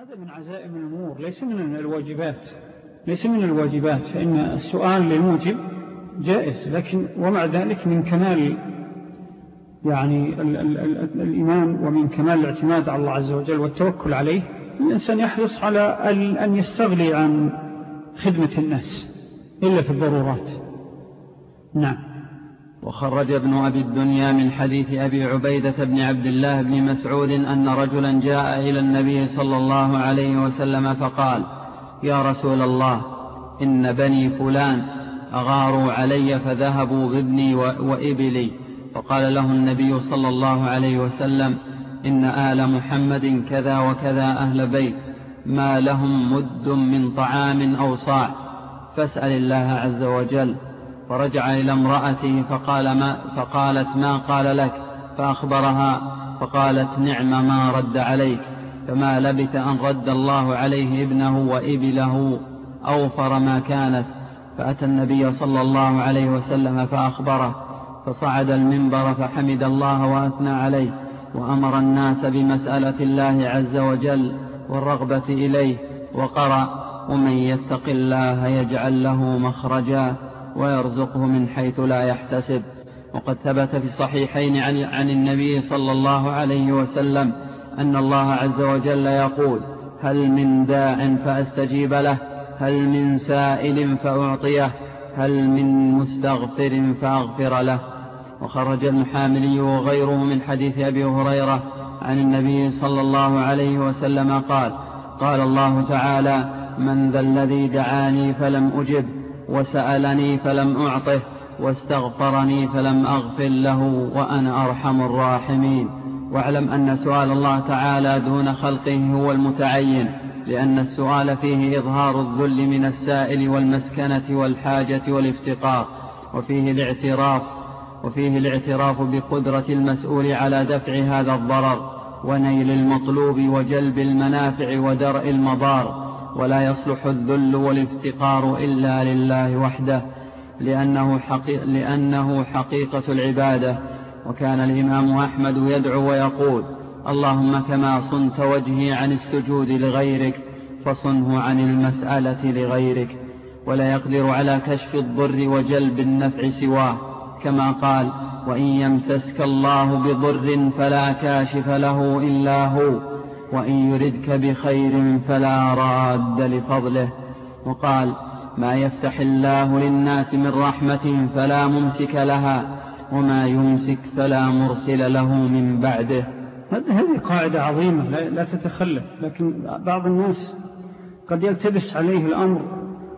هذا من عزائم الأمور ليس من الواجبات ليس من الواجبات. فإن السؤال للموجب جائز لكن ومع ذلك من كمال يعني ال ال ال الإيمان ومن كمال الاعتماد على الله عز وجل والتوكل عليه الإنسان يحرص على أن يستغلي عن خدمة الناس إلا في الضرورات. نعم. وخرج ابن أبي الدنيا من حديث أبي عبيدة بن عبد الله بن مسعود أن رجلا جاء إلى النبي صلى الله عليه وسلم فقال يا رسول الله إن بني فلان أغاروا علي فذهبوا بابني وإبلي. فقال له النبي صلى الله عليه وسلم إن آل محمد كذا وكذا أهل بيت ما لهم مد من طعام أو صاع فاسأل الله عز وجل فرجع إلى امرأته فقال ما فقالت ما قال لك؟ فأخبرها فقالت نعم ما رد عليك فما لبث أن رد الله عليه ابنه وإبله أوفر ما كانت. فأتى النبي صلى الله عليه وسلم فأخبره فصعد المنبر فحمد الله وأثنى عليه وأمر الناس بمسألة الله عز وجل والرغبة إليه وقرأ ومن يتق الله يجعل له مخرجا ويرزقه من حيث لا يحتسب. وقد ثبت في الصحيحين عن, عن النبي صلى الله عليه وسلم أن الله عز وجل يقول هل من داع فأستجيب له هل من سائل فأعطيه هل من مستغفر فأغفر له. وخرج المحاملي وغيره من حديث أبي هريرة عن النبي صلى الله عليه وسلم قال قال الله تعالى من ذا الذي دعاني فلم أجب وسألني فلم أعطه واستغفرني فلم أغفر له وأنا أرحم الراحمين. واعلم أن سؤال الله تعالى دون خلقه هو المتعين لأن السؤال فيه إظهار الذل من السائل والمسكنة والحاجة والافتقار وفيه الاعتراف وفيه الاعتراف بقدرة المسؤول على دفع هذا الضرر ونيل المطلوب وجلب المنافع ودرء المضار. ولا يصلح الذل والافتقار إلا لله وحده لأنه, حقي لأنه حقيقة العبادة. وكان الإمام أحمد يدعو ويقول اللهم كما صنت وجهي عن السجود لغيرك فصنه عن المسألة لغيرك. ولا يقدر على كشف الضر وجلب النفع سواه. كما قال وإن يمسسك الله بضر فلا كاشف له إلا هو. وإن يردك بخير فلا راد لفضله. وقال ما يفتح الله للناس من رحمة فلا ممسك لها وما يمسك فلا مرسل له من بعده. هذه قاعدة عظيمة لا تتخلف. لكن بعض الناس قد يلتبس عليه الأمر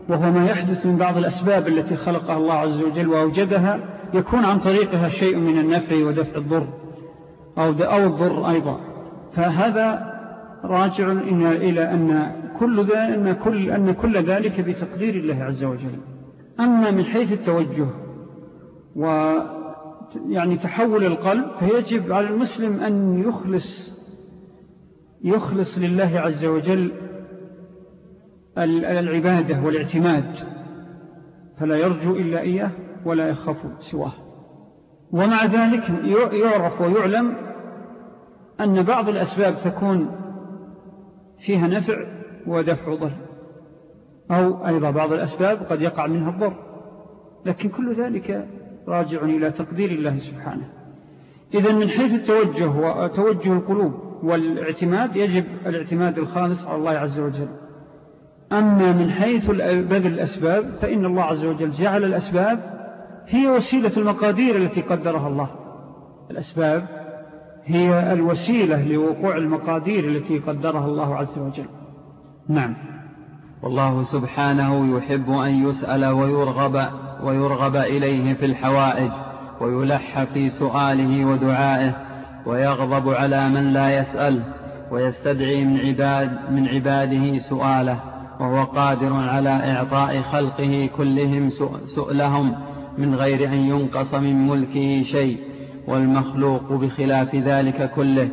وهو ما يحدث من بعض الأسباب التي خلقها الله عز وجل وأوجدها يكون عن طريقها شيء من النفع ودفع الضر أو, أو الضر أيضا. فهذا راجع إلى أن كل, أن كل, أن كل ذلك بتقدير الله عز وجل. أما من حيث التوجه و يعني تحول القلب فيجب على المسلم أن يخلص يخلص لله عز وجل العبادة والاعتماد فلا يرجو إلا إياه ولا يخاف سواه. ومع ذلك يعرف ويعلم أن بعض الأسباب تكون فيها نفع ودفع ضر. أو أيضا بعض الأسباب قد يقع منها الضر. لكن كل ذلك راجع إلى تقدير الله سبحانه. إذا من حيث التوجه وتوجه القلوب والاعتماد يجب الاعتماد الخالص على الله عز وجل. أما من حيث بذل الأسباب فإن الله عز وجل جعل الأسباب هي وسيلة المقادير التي قدرها الله. الأسباب هي الوسيلة لوقوع المقادير التي قدرها الله عز وجل. نعم. والله سبحانه يحب أن يسأل ويرغب, ويرغب إليه في الحوائج ويلح في سؤاله ودعائه ويغضب على من لا يسأل ويستدعي من, عباد من عباده سؤاله وهو قادر على إعطاء خلقه كلهم سؤلهم من غير أن ينقص من ملكه شيء. والمخلوق بخلاف ذلك كله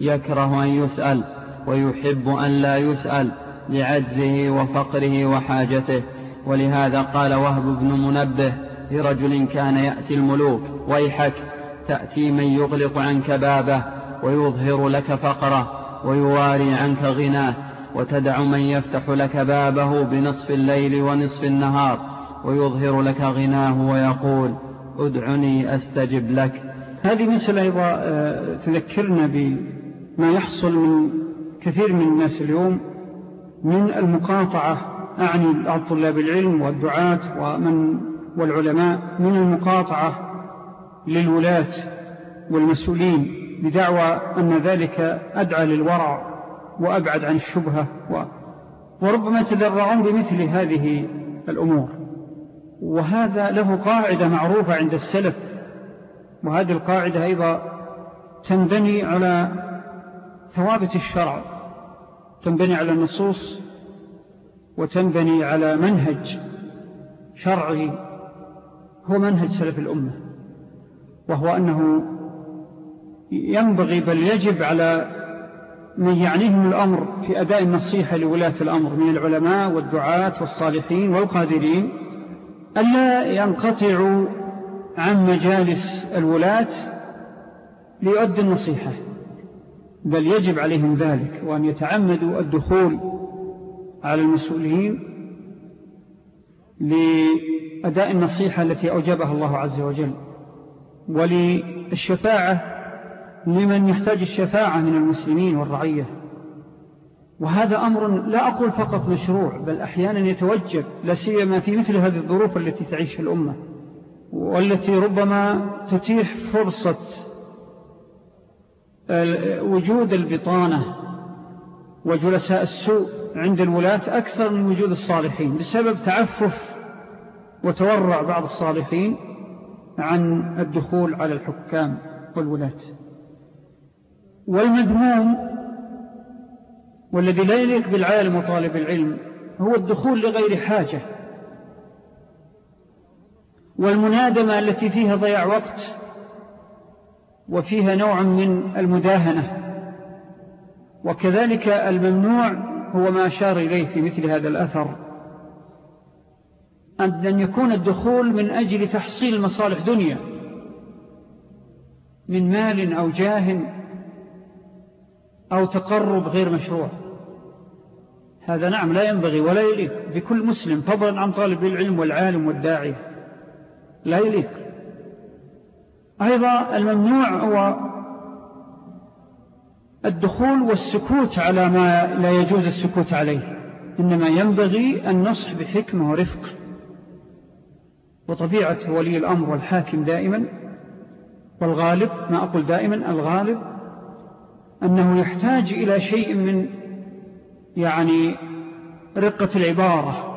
يكره أن يسأل ويحب أن لا يسأل لعجزه وفقره وحاجته. ولهذا قال وهب بن منبه لرجل كان يأتي الملوك ويحك تأتي من يغلق عنك بابه ويظهر لك فقره ويواري عنك غناه وتدع من يفتح لك بابه بنصف الليل ونصف النهار ويظهر لك غناه ويقول ادعني أستجب لك. هذه مسألة أيضا آه، تذكرنا بما يحصل من كثير من الناس اليوم من المقاطعة أعني طلاب العلم والدعاة ومن والعلماء من المقاطعة للولاة والمسؤولين بدعوى أن ذلك أدعى للورع وأبعد عن الشبهة و وربما تدرعون بمثل هذه الأمور. وهذا له قاعدة معروفة عند السلف وهذه القاعدة أيضا تنبني على ثوابت الشرع تنبني على النصوص وتنبني على منهج شرعي هو منهج سلف الأمة وهو أنه ينبغي بل يجب على من يعنيهم الأمر في أداء النصيحة لولاة الأمر من العلماء والدعاة والصالحين والقادرين ألا ينقطعوا عن مجالس الولاة ليؤدي النصيحة بل يجب عليهم ذلك وأن يتعمدوا الدخول على المسؤولين لأداء النصيحة التي أوجبها الله عز وجل وللشفاعة لمن يحتاج الشفاعة من المسلمين والرعية. وهذا أمر لا أقول فقط مشروع بل أحيانا يتوجب لا سيما في مثل هذه الظروف التي تعيشها الأمة. والتي ربما تتيح فرصة وجود البطانة وجلساء السوء عند الولاة أكثر من وجود الصالحين بسبب تعفف وتورع بعض الصالحين عن الدخول على الحكام والولاة. والمذموم والذي لا يليق بالعالم وطالب العلم هو الدخول لغير حاجة. والمنادمة التي فيها ضياع وقت وفيها نوع من المداهنة. وكذلك الممنوع هو ما أشار إليه في مثل هذا الأثر أن يكون الدخول من أجل تحصيل مصالح دنيا من مال أو جاه أو تقرب غير مشروع. هذا نعم لا ينبغي ولا يليق بكل مسلم فضلا عن طالب العلم والعالم والداعي. لا يليق. أيضا الممنوع هو الدخول والسكوت على ما لا يجوز السكوت عليه إنما ينبغي النصح بحكمة ورفق. وطبيعة ولي الأمر والحاكم دائما والغالب ما أقول دائما الغالب أنه يحتاج إلى شيء من يعني رقة العبارة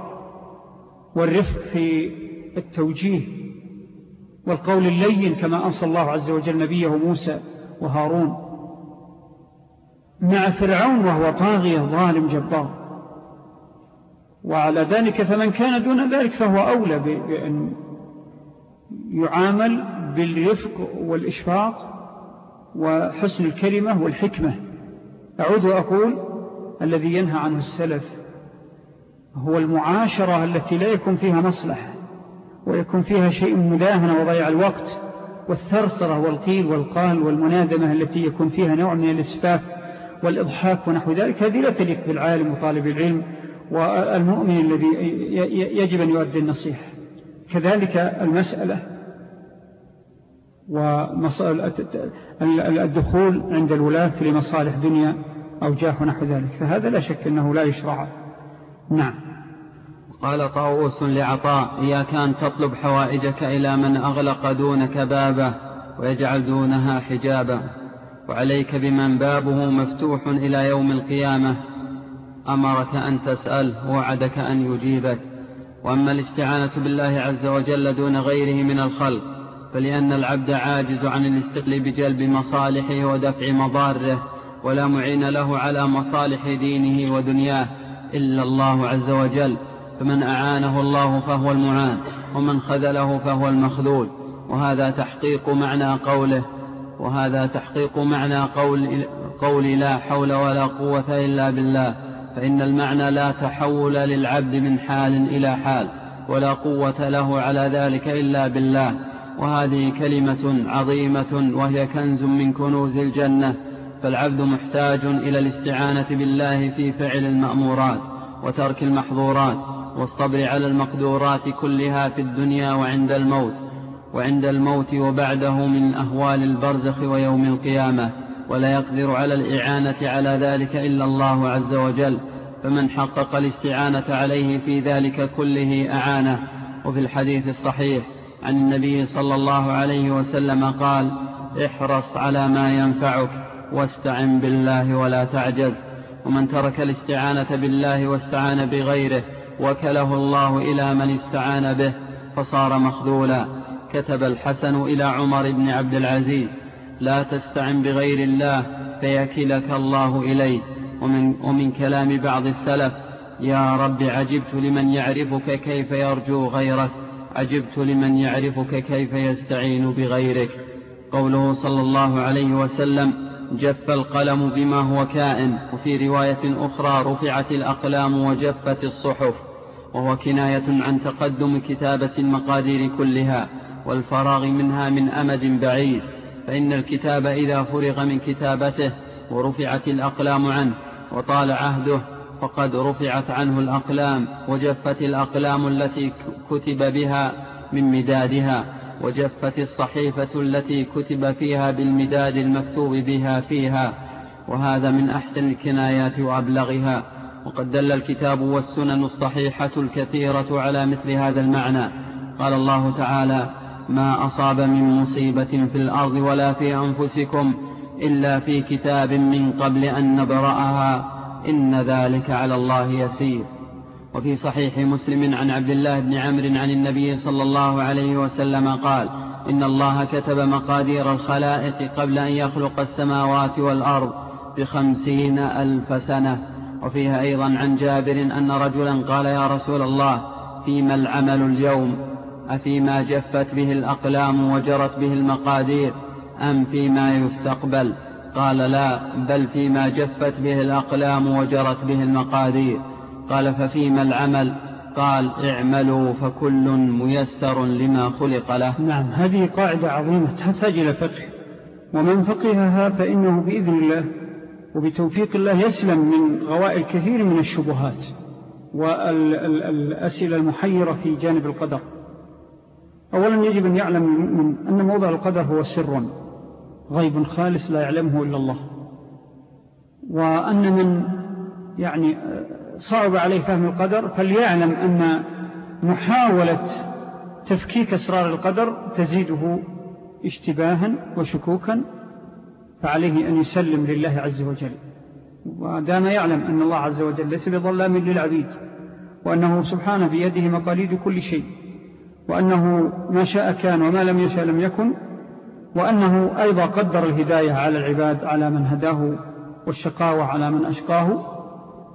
والرفق في التوجيه. والقول اللين كما أنصى الله عز وجل نبيه موسى وهارون مع فرعون وهو طاغية ظالم جبار. وعلى ذلك فمن كان دون ذلك فهو أولى بأن يعامل بالرفق والإشفاق وحسن الكلمة والحكمة. أعود وأقول الذي ينهى عنه السلف هو المعاشرة التي لا يكون فيها مصلح ويكون فيها شيء مداهنة وضيع الوقت والثرثرة والقيل والقال والمنادمة التي يكون فيها نوع من الإسفاف والإضحاك ونحو ذلك هذه لا تليق بالعالم وطالب العلم والمؤمن الذي يجب أن يؤدي النصيحة. كذلك المسألة والدخول عند الولاة لمصالح دنيا أو جاه نحو ذلك فهذا لا شك أنه لا يشرع. نعم. قال طاووس لعطاء إياك أن تطلب حوائجك إلى من أغلق دونك بابه ويجعل دونها حجابا وعليك بمن بابه مفتوح إلى يوم القيامة. أمرك أن تسأل ووعدك أن يجيبك. وأما الاستعانة بالله عز وجل دون غيره من الخلق فلأن العبد عاجز عن الاستقل بجلب مصالحه ودفع مضاره ولا معين له على مصالح دينه ودنياه إلا الله عز وجل. فمن أعانه الله فهو المعان ومن خذله فهو المخذول. وهذا تحقيق معنى قوله وهذا تحقيق معنى قول, قول لا حول ولا قوة إلا بالله. فإن المعنى لا تحول للعبد من حال إلى حال ولا قوة له على ذلك إلا بالله. وهذه كلمة عظيمة وهي كنز من كنوز الجنة. فالعبد محتاج إلى الاستعانة بالله في فعل المأمورات وترك المحظورات. والصبر على المقدورات كلها في الدنيا وعند الموت وعند الموت وبعده من أهوال البرزخ ويوم القيامة ولا يقدر على الإعانة على ذلك إلا الله عز وجل فمن حقق الاستعانة عليه في ذلك كله أعانه. وفي الحديث الصحيح عن النبي صلى الله عليه وسلم قال احرص على ما ينفعك واستعن بالله ولا تعجز ومن ترك الاستعانة بالله واستعان بغيره وكله الله إلى من استعان به فصار مخذولا. كتب الحسن إلى عمر بن عبد العزيز لا تستعن بغير الله فيكلك الله إليه. ومن, ومن كلام بعض السلف يا رب عجبت لمن يعرفك كيف يرجو غيرك عجبت لمن يعرفك كيف يستعين بغيرك. قوله صلى الله عليه وسلم جف القلم بما هو كائن وفي رواية أخرى رفعت الأقلام وجفت الصحف وهو كناية عن تقدم كتابة المقادير كلها والفراغ منها من أمد بعيد فإن الكتاب إذا فرغ من كتابته ورفعت الأقلام عنه وطال عهده فقد رفعت عنه الأقلام وجفت الأقلام التي كتب بها من مدادها. وجفت الصحيفة التي كتب فيها بالمداد المكتوب بها فيها وهذا من أحسن الكنايات وأبلغها. وقد دل الكتاب والسنن الصحيحة الكثيرة على مثل هذا المعنى. قال الله تعالى ما أصاب من مصيبة في الأرض ولا في أنفسكم إلا في كتاب من قبل أن نبرأها إن ذلك على الله يسير. وفي صحيح مسلم عن عبد الله بن عمرو عن النبي صلى الله عليه وسلم قال إن الله كتب مقادير الخلائق قبل أن يخلق السماوات والأرض بخمسين ألف سنة. وفيها أيضا عن جابر أن رجلا قال يا رسول الله فيما العمل اليوم؟ أفيما جفت به الأقلام وجرت به المقادير؟ أم فيما يستقبل؟ قال لا بل فيما جفت به الأقلام وجرت به المقادير. قال ففيما العمل؟ قال اعملوا فكل ميسر لما خلق له. نعم هذه قاعدة عظيمة تحتاج إلى فقه. ومن فقهها فإنه بإذن الله وبتوفيق الله يسلم من غوائل كثير من الشبهات والأسئلة المحيرة في جانب القدر. أولا يجب أن يعلم المؤمن أن موضع القدر هو سر غيب خالص لا يعلمه إلا الله. وأن من يعني صعب عليه فهم القدر فليعلم أن محاولة تفكيك أسرار القدر تزيده اشتباها وشكوكا فعليه أن يسلم لله عز وجل. ودام يعلم أن الله عز وجل ليس بظلام للعبيد وأنه سبحانه بيده مقاليد كل شيء وأنه ما شاء كان وما لم يشاء لم يكن وأنه أيضا قدر الهداية على العباد على من هداه والشقاوة على من أشقاه.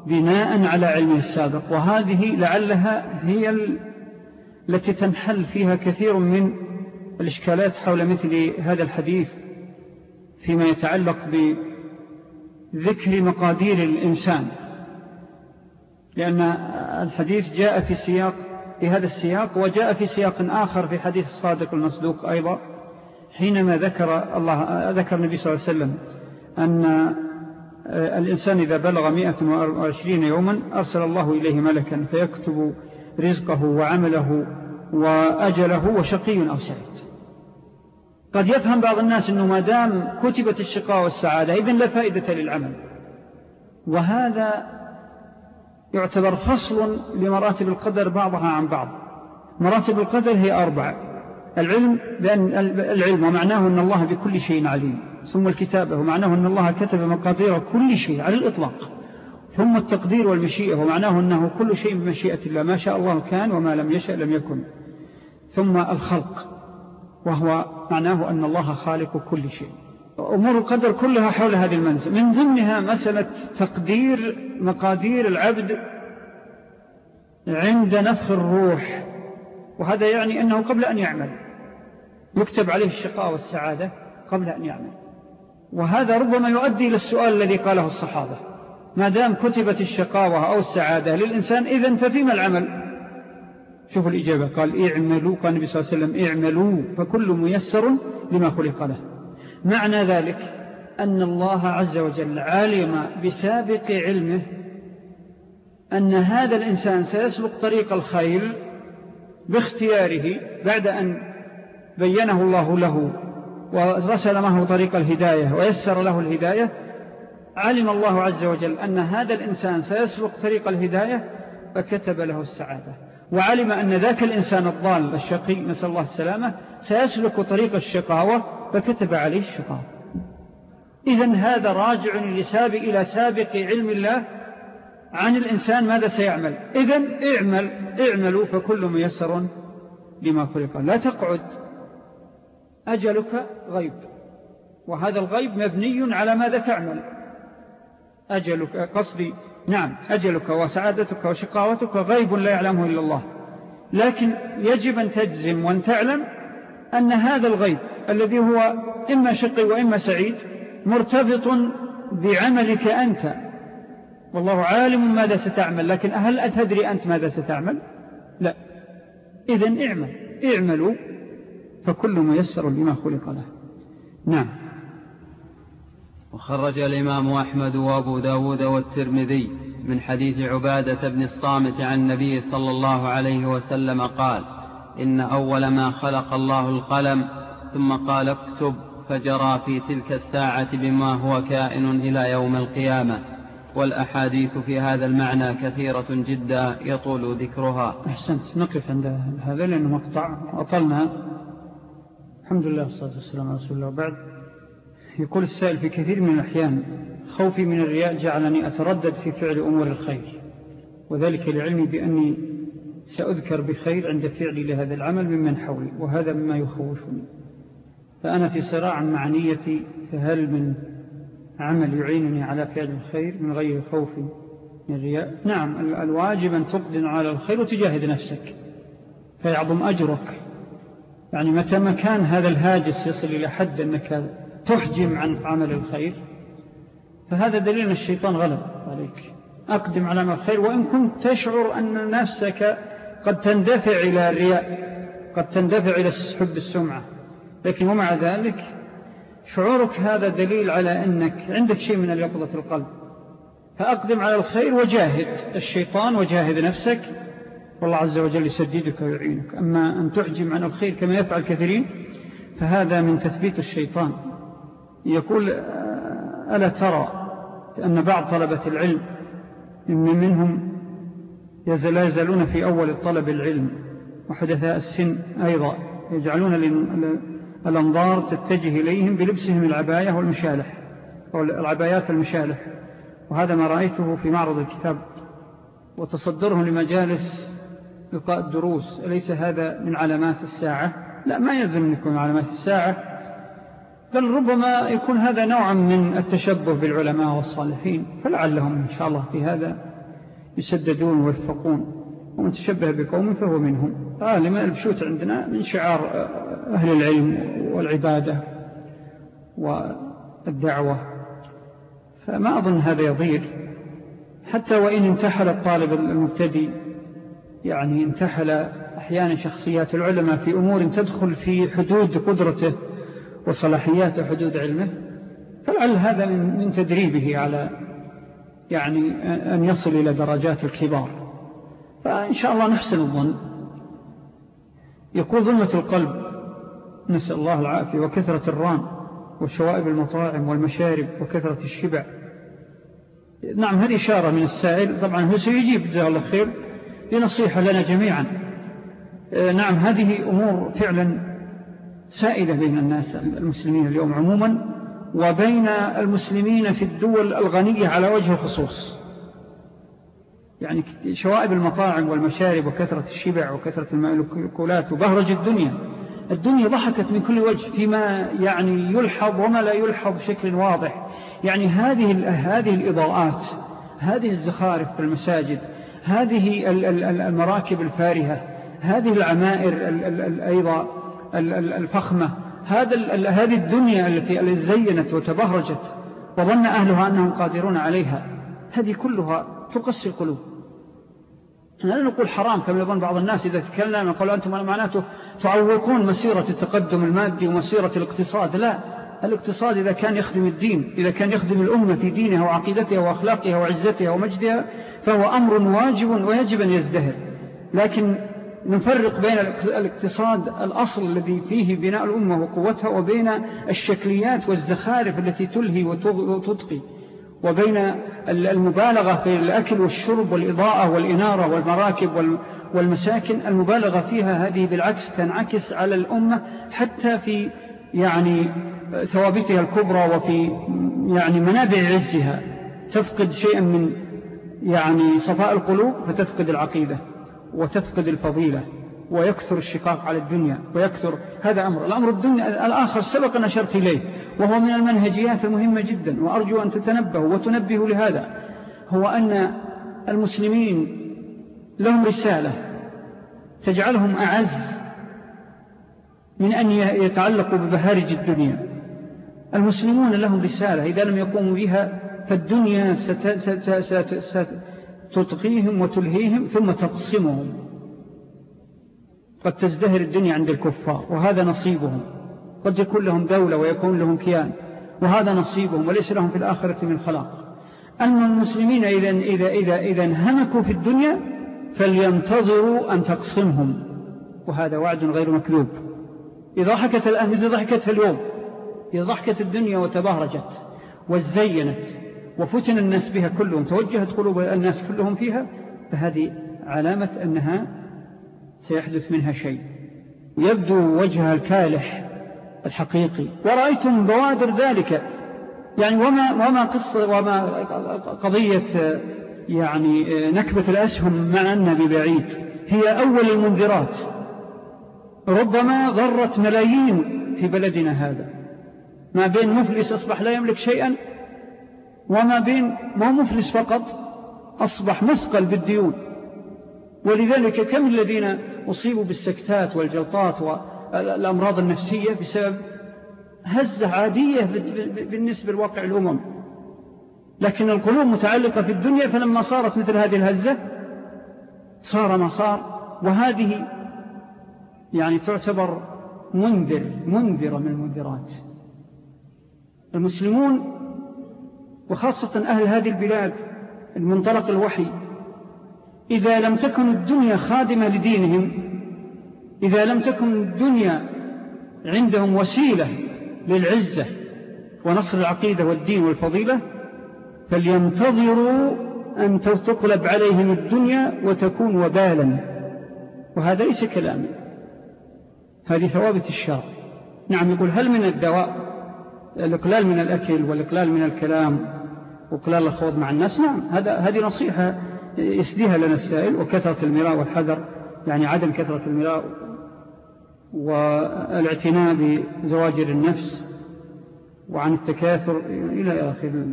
بناء على علمه السابق. وهذه لعلها هي التي تنحل فيها كثير من الإشكالات حول مثل هذا الحديث فيما يتعلق بذكر مقادير الإنسان. لأن الحديث جاء في سياق في هذا السياق وجاء في سياق آخر في حديث الصادق المصدوق أيضا حينما ذكر الله ذكر النبي صلى الله عليه وسلم أن الإنسان إذا بلغ 120 يوما أرسل الله إليه ملكا فيكتب رزقه وعمله وأجله وشقي أو سعيد. قد يفهم بعض الناس أنه ما دام كتبت الشقاء والسعادة إذن لا فائدة للعمل. وهذا يعتبر فصل لمراتب القدر بعضها عن بعض. مراتب القدر هي أربع العلم بأن العلم ومعناه أن الله بكل شيء عليم. ثم الكتابة ومعناه أن الله كتب مقادير كل شيء على الإطلاق. ثم التقدير والمشيئة ومعناه أنه كل شيء بمشيئة الله. ما شاء الله كان وما لم يشأ لم يكن. ثم الخلق وهو معناه أن الله خالق كل شيء. أمور القدر كلها حول هذه المنزل. من ضمنها مسألة تقدير مقادير العبد عند نفخ الروح. وهذا يعني أنه قبل أن يعمل. يكتب عليه الشقاء والسعادة قبل أن يعمل. وهذا ربما يؤدي إلى السؤال الذي قاله الصحابة. ما دام كتبت الشقاوة أو السعادة للإنسان إذن ففيما العمل؟ شوفوا الإجابة. قال اعملوا. قال النبي صلى الله عليه وسلم اعملوا. فكل ميسر لما خلق له. معنى ذلك أن الله عز وجل علم بسابق علمه أن هذا الإنسان سيسلق طريق الخير باختياره بعد أن بينه الله له ورسل معه طريق الهداية ويسر له الهداية علم الله عز وجل أن هذا الإنسان سيسلق طريق الهداية فكتب له السعادة. وعلم أن ذاك الإنسان الضال الشقي نسأل الله السلامة سيسلك طريق الشقاوة فكتب عليه الشقاوة. إذن هذا راجع لسابق إلى سابق علم الله عن الإنسان ماذا سيعمل. إذن اعمل اعملوا فكل ميسر لما خلق. لا تقعد. أجلك غيب. وهذا الغيب مبني على ماذا تعمل؟ أجلك قصدي نعم أجلك وسعادتك وشقاوتك غيب لا يعلمه إلا الله. لكن يجب أن تجزم وأن تعلم أن هذا الغيب الذي هو إما شقي وإما سعيد مرتبط بعملك أنت. والله عالم ماذا ستعمل لكن هل أتدري أنت ماذا ستعمل؟ لا. إذن اعمل. اعملوا فكل ميسر لما خلق له. نعم. وخرج الإمام أحمد وأبو داود والترمذي من حديث عبادة بن الصامت عن النبي صلى الله عليه وسلم قال إن أول ما خلق الله القلم ثم قال اكتب فجرى في تلك الساعة بما هو كائن إلى يوم القيامة. والأحاديث في هذا المعنى كثيرة جدا يطول ذكرها. أحسنت. نقف عند هذا لأنه مقطع. أطلنا الحمد لله والصلاة والسلام على رسول الله. وبعد يقول السائل في كثير من الأحيان خوفي من الرياء جعلني أتردد في فعل أمور الخير وذلك لعلمي بأني سأذكر بخير عند فعلي لهذا العمل ممن حولي وهذا مما يخوفني. فأنا في صراع مع نيتي فهل من عمل يعينني على فعل الخير من غير خوف من الرياء نعم الواجب أن تقدن على الخير وتجاهد نفسك فيعظم أجرك. يعني متى ما كان هذا الهاجس يصل إلى حد أنك تحجم عن عمل الخير فهذا دليل الشيطان غلب عليك. أقدم على عمل الخير وإن كنت تشعر أن نفسك قد تندفع إلى الرياء قد تندفع إلى حب السمعة. لكن ومع ذلك شعورك هذا دليل على أنك عندك شيء من اليقظة القلب. فأقدم على الخير وجاهد الشيطان وجاهد نفسك. والله عز وجل يسددك ويعينك. أما أن تحجم عن الخير كما يفعل كثيرين فهذا من تثبيت الشيطان. يقول ألا ترى أن بعض طلبة العلم إن منهم لا يزالون في أول طلب العلم وحدثاء السن أيضا يجعلون الأنظار تتجه إليهم بلبسهم العباية والمشالح أو العبايات المشالح. وهذا ما رأيته في معرض الكتاب وتصدرهم لمجالس لقاء الدروس أليس هذا من علامات الساعة؟ لا ما يلزم أن يكون علامات الساعة بل ربما يكون هذا نوعا من التشبه بالعلماء والصالحين فلعلهم إن شاء الله في هذا يسددون ويفقون ومن تشبه بقوم فهو منهم. غالما البشوت عندنا من شعار أهل العلم والعبادة والدعوة. فما أظن هذا يضير. حتى وإن انتحل الطالب المبتدي يعني انتحل أحيانا شخصيات العلماء في أمور تدخل في حدود قدرته وصلاحيات حدود علمه فلعل هذا من تدريبه على يعني أن يصل إلى درجات الكبار. فإن شاء الله نحسن الظن. يقول ظلمة القلب نسأل الله العافية وكثرة الران وشوائب المطاعم والمشارب وكثرة الشبع. نعم هذه إشارة من السائل. طبعا هو سيجيب جزاه الله خير. لنصيحة لنا جميعا. آه، نعم هذه أمور فعلا سائلة بين الناس المسلمين اليوم عموما وبين المسلمين في الدول الغنية على وجه الخصوص. يعني شوائب المطاعم والمشارب وكثرة الشبع وكثرة المألوكولات وبهرج الدنيا. الدنيا ضحكت من كل وجه فيما يعني يلحظ وما لا يلحظ بشكل واضح. يعني هذه هذه الإضاءات هذه الزخارف في المساجد هذه المراكب الفارهة هذه العمائر أيضا الفخمة هذه الدنيا التي زينت وتبهرجت وظن أهلها أنهم قادرون عليها. هذه كلها تقسي القلوب. لا نقول حرام كما يظن بعض الناس إذا تكلم يقول أنتم معناته تعوقون مسيرة التقدم المادي ومسيرة الاقتصاد لا. الاقتصاد إذا كان يخدم الدين إذا كان يخدم الأمة في دينها وعقيدتها وأخلاقها وعزتها ومجدها فهو أمر واجب ويجب أن يزدهر. لكن نفرق بين الاقتصاد الأصل الذي فيه بناء الأمة وقوتها وبين الشكليات والزخارف التي تلهي وتطقي وبين المبالغة في الأكل والشرب والإضاءة والإنارة والمراكب والمساكن المبالغة فيها هذه بالعكس تنعكس على الأمة حتى في يعني ثوابتها الكبرى وفي يعني منابع عزها تفقد شيئا من يعني صفاء القلوب فتفقد العقيدة وتفقد الفضيلة ويكثر الشقاق على الدنيا ويكثر هذا أمر. الأمر الدنيا الآخر سبق أن أشرت إليه وهو من المنهجيات المهمة جدا وأرجو أن تتنبهوا وتنبهوا لهذا هو أن المسلمين لهم رسالة تجعلهم أعز من أن يتعلقوا ببهارج الدنيا. المسلمون لهم رسالة إذا لم يقوموا بها فالدنيا ستطغيهم وتلهيهم ثم تقسمهم. قد تزدهر الدنيا عند الكفار وهذا نصيبهم. قد يكون لهم دولة ويكون لهم كيان وهذا نصيبهم وليس لهم في الآخرة من خلاق. أما المسلمين إذا, إذا, إذا, إذا انهمكوا في الدنيا فلينتظروا أن تقسمهم. وهذا وعد غير مكذوب. إذا ضحكت الآن إذا ضحكت اليوم إذا ضحكت الدنيا وتبهرجت وزينت وفتن الناس بها كلهم توجهت قلوب الناس كلهم فيها فهذه علامة أنها سيحدث منها شيء. يبدو وجهها الكالح الحقيقي. ورأيتم بوادر ذلك. يعني وما, وما قصة وما قضية يعني نكبة الأسهم معنا ببعيد هي أول المنذرات. ربما غرت ملايين في بلدنا هذا. ما بين مفلس أصبح لا يملك شيئا وما بين ما مفلس فقط أصبح مثقل بالديون. ولذلك كم الذين أصيبوا بالسكتات والجلطات والأمراض النفسية بسبب هزة عادية بالنسبة لواقع الأمم. لكن القلوب متعلقة في الدنيا فلما صارت مثل هذه الهزة صار ما صار. وهذه يعني تعتبر منذر منذرة من المنذرات. المسلمون وخاصة أهل هذه البلاد المنطلق الوحي إذا لم تكن الدنيا خادمة لدينهم إذا لم تكن الدنيا عندهم وسيلة للعزة ونصر العقيدة والدين والفضيلة فلينتظروا أن تقلب عليهم الدنيا وتكون وبالا. وهذا ليس كلامي. هذه ثوابت الشر نعم يقول هل من الدواء الإقلال من الأكل والإقلال من الكلام وقلال الخوض مع الناس؟ نعم هذا هذه نصيحة يسديها لنا السائل وكثرة المراء والحذر يعني عدم كثرة المراء والاعتناء بزواجر النفس وعن التكاثر إلى آخر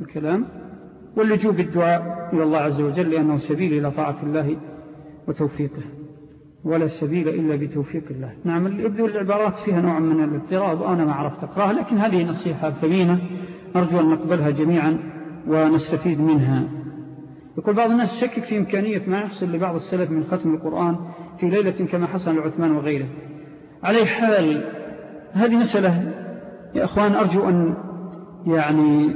الكلام واللجوء بالدعاء إلى الله عز وجل لأنه سبيل إلى طاعة الله وتوفيقه. ولا سبيل إلا بتوفيق الله. نعم يبدو العبارات فيها نوع من الاضطراب وأنا ما عرفت أقرأها لكن هذه نصيحة ثمينة أرجو أن نقبلها جميعا ونستفيد منها. يقول بعض الناس شكك في إمكانية ما يحصل لبعض السلف من ختم القرآن في ليلة كما حصل لعثمان وغيره. عليه حال هذه مسألة يا أخوان أرجو أن يعني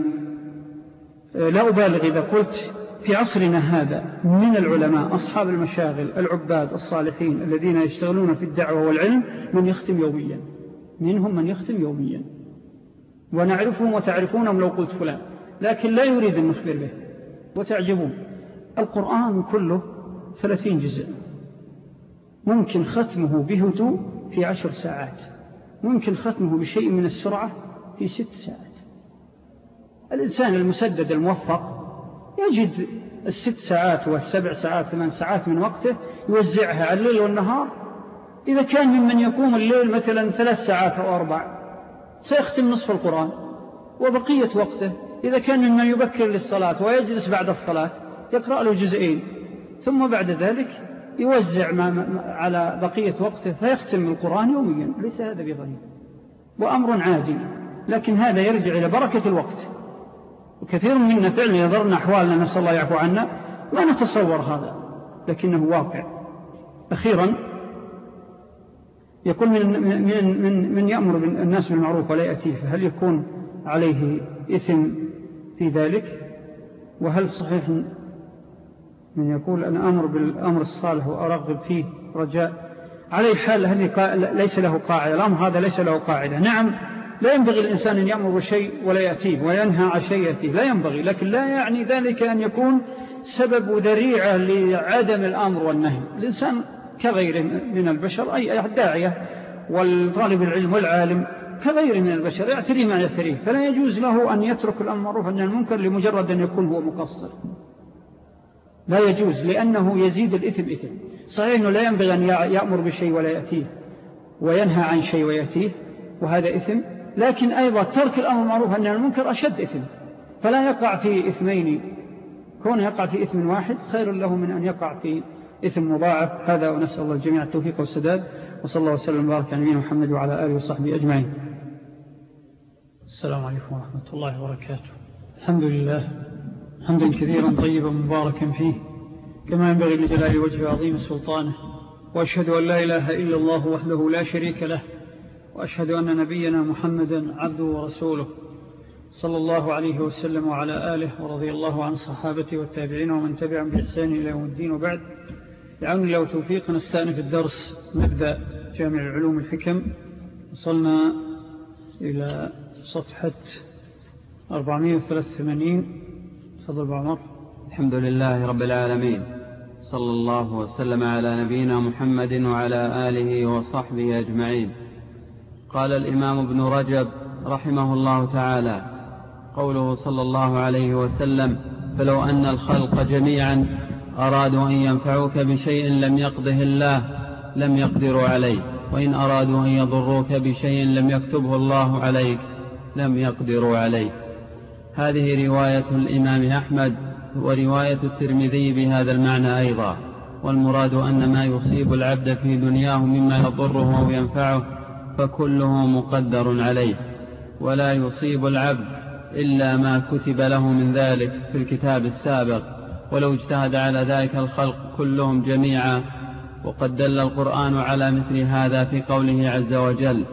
لا أبالغ إذا قلت في عصرنا هذا من العلماء أصحاب المشاغل العباد الصالحين الذين يشتغلون في الدعوة والعلم من يختم يوميا. منهم من يختم يوميا. ونعرفهم وتعرفونهم لو قلت فلان. لكن لا يريد أن نخبر به. وتعجبون. القرآن كله ثلاثين جزء. ممكن ختمه بهدوء في عشر ساعات. ممكن ختمه بشيء من السرعة في ست ساعات. الإنسان المسدد الموفق يجد الست ساعات والسبع ساعات ثمان ساعات من وقته يوزعها على الليل والنهار. إذا كان ممن يقوم الليل مثلا ثلاث ساعات أو أربع سيختم نصف القرآن وبقية وقته. إذا كان ممن يبكر للصلاة ويجلس بعد الصلاة يقرأ له جزئين ثم بعد ذلك يوزع ما على بقية وقته فيختم القرآن يوميا. ليس هذا بغريب وأمر عاجل لكن هذا يرجع إلى بركة الوقت. وكثير منا فعلا يظرنا أحوالنا نسأل الله يعفو عنا ما نتصور هذا لكنه واقع. أخيرا يكون من, من, من, من يأمر الناس بالمعروف ولا يأتيه فهل يكون عليه إثم في ذلك؟ وهل صحيح من يقول أنا أمر بالأمر الصالح وأرغب فيه رجاء؟ عليه حال هذه ليس له قاعدة؟ الأمر هذا ليس له قاعدة. نعم لا ينبغي الإنسان أن يأمر بشيء ولا يأتيه وينهى عن شيء يأتيه لا ينبغي لكن لا يعني ذلك أن يكون سبب ذريعة لعدم الأمر والنهي. الإنسان كغيره من البشر أي داعية والطالب العلم والعالم كغيره من البشر يعتريه ما يعتريه فلا يجوز له أن يترك الأمر عن المنكر لمجرد أن يكون هو مقصر. لا يجوز لأنه يزيد الإثم إثم. صحيح أنه لا ينبغي أن يأمر بشيء ولا يأتيه وينهى عن شيء ويأتيه وهذا إثم. لكن أيضا ترك الأمر معروف أن المنكر أشد إثم. فلا يقع في إثمين. كون يقع في إثم واحد خير له من أن يقع في إثم مضاعف. هذا ونسأل الله الجميع التوفيق والسداد. وصلى الله وسلم وبارك على نبينا محمد وعلى آله وصحبه أجمعين. السلام عليكم ورحمة الله وبركاته. الحمد لله. حمدا كثيرا طيبا مباركا فيه. كما ينبغي لجلال وجه عظيم سلطانه. وأشهد أن لا إله إلا الله وحده لا شريك له. وأشهد أن نبينا محمدا عبده ورسوله صلى الله عليه وسلم وعلى آله ورضي الله عن صحابته والتابعين ومن تبعهم بإحسان إلى يوم الدين وبعد. لعون الله وتوفيق نستأنف الدرس نبدأ جامع العلوم الحكم. وصلنا إلى صفحة 483 تفضل بعمر الحمد لله رب العالمين. صلى الله وسلم على نبينا محمد وعلى آله وصحبه أجمعين. قال الإمام ابن رجب رحمه الله تعالى قوله صلى الله عليه وسلم فلو أن الخلق جميعا أرادوا أن ينفعوك بشيء لم يقضه الله لم يقدروا عليه وإن أرادوا أن يضروك بشيء لم يكتبه الله عليك لم يقدروا عليه. هذه رواية الإمام أحمد ورواية الترمذي بهذا المعنى أيضا والمراد أن ما يصيب العبد في دنياه مما يضره أو ينفعه فكله مقدر عليه ولا يصيب العبد إلا ما كتب له من ذلك في الكتاب السابق. ولو اجتهد على ذلك الخلق كلهم جميعا. وقد دل القرآن على مثل هذا في قوله عز وجل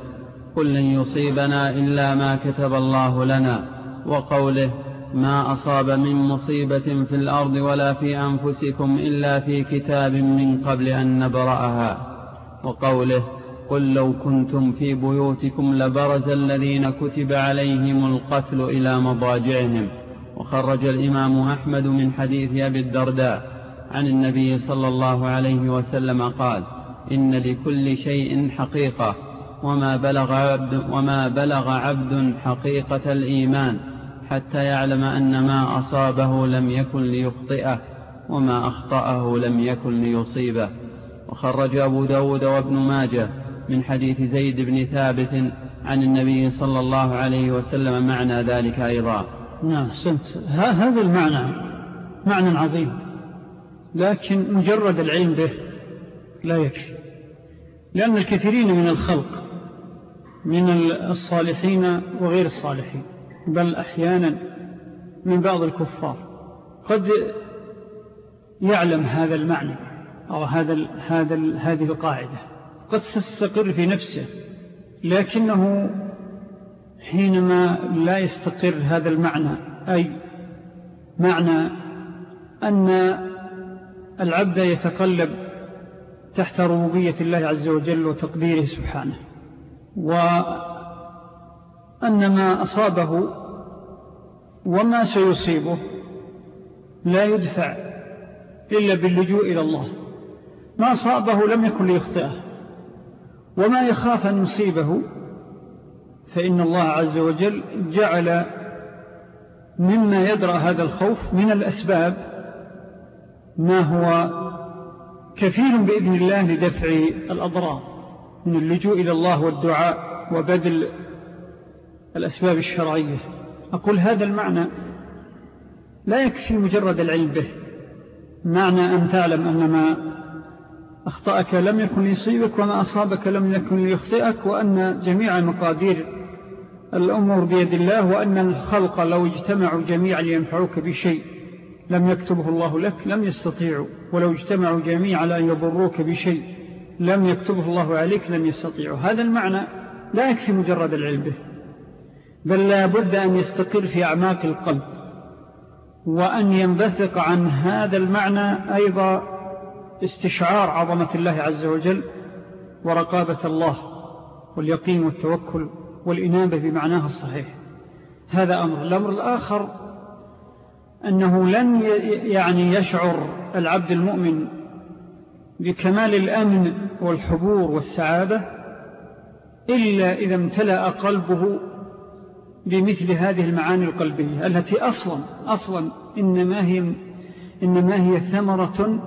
قل لن يصيبنا إلا ما كتب الله لنا وقوله ما أصاب من مصيبة في الأرض ولا في أنفسكم إلا في كتاب من قبل أن نبرأها وقوله قل لو كنتم في بيوتكم لبرز الذين كتب عليهم القتل إلى مضاجعهم. وخرج الإمام أحمد من حديث أبي الدرداء عن النبي صلى الله عليه وسلم قال إن لكل شيء حقيقة وما بلغ عبد, وما بلغ عبد حقيقة الإيمان حتى يعلم أن ما أصابه لم يكن ليخطئه وما أخطأه لم يكن ليصيبه. وخرج أبو داود وابن ماجه من حديث زيد بن ثابت عن النبي صلى الله عليه وسلم معنى ذلك أيضا. نعم سنت هذا المعنى معنى عظيم. لكن مجرد العلم به لا يكفي. لأن الكثيرين من الخلق من الصالحين وغير الصالحين بل أحيانا من بعض الكفار قد يعلم هذا المعنى أو هذا هذا هذه القاعدة. قد تستقر في نفسه لكنه حينما لا يستقر هذا المعنى أي معنى أن العبد يتقلب تحت ربوبية الله عز وجل وتقديره سبحانه أن ما أصابه وما سيصيبه لا يدفع إلا باللجوء إلى الله. ما أصابه لم يكن ليخطئه. وما يخاف أن يصيبه فإن الله عز وجل جعل مما يدرأ هذا الخوف من الأسباب ما هو كثير بإذن الله لدفع الأضرار من اللجوء إلى الله والدعاء وبذل الأسباب الشرعية. أقول هذا المعنى لا يكفي مجرد العلم به معنى أن تعلم أن ما أخطأك لم يكن ليصيبك وما أصابك لم يكن ليخطئك وأن جميع مقادير الأمور بيد الله وأن الخلق لو اجتمعوا جميعا لينفعوك بشيء لم يكتبه الله لك لم يستطيعوا ولو اجتمعوا جميعا لأن يضروك بشيء لم يكتبه الله عليك لم يستطيعه هذا المعنى لا يكفي مجرد العلم به بل لا بد أن يستقر في أعماق القلب وأن ينبثق عن هذا المعنى أيضا استشعار عظمة الله عز وجل ورقابة الله واليقين والتوكل والإنابة بمعناها الصحيح. هذا أمر. الأمر الآخر أنه لن يعني يشعر العبد المؤمن بكمال الأمن والحبور والسعادة إلا إذا امتلأ قلبه بمثل هذه المعاني القلبية التي أصلا أصلا إنما هي, إنما هي ثمرة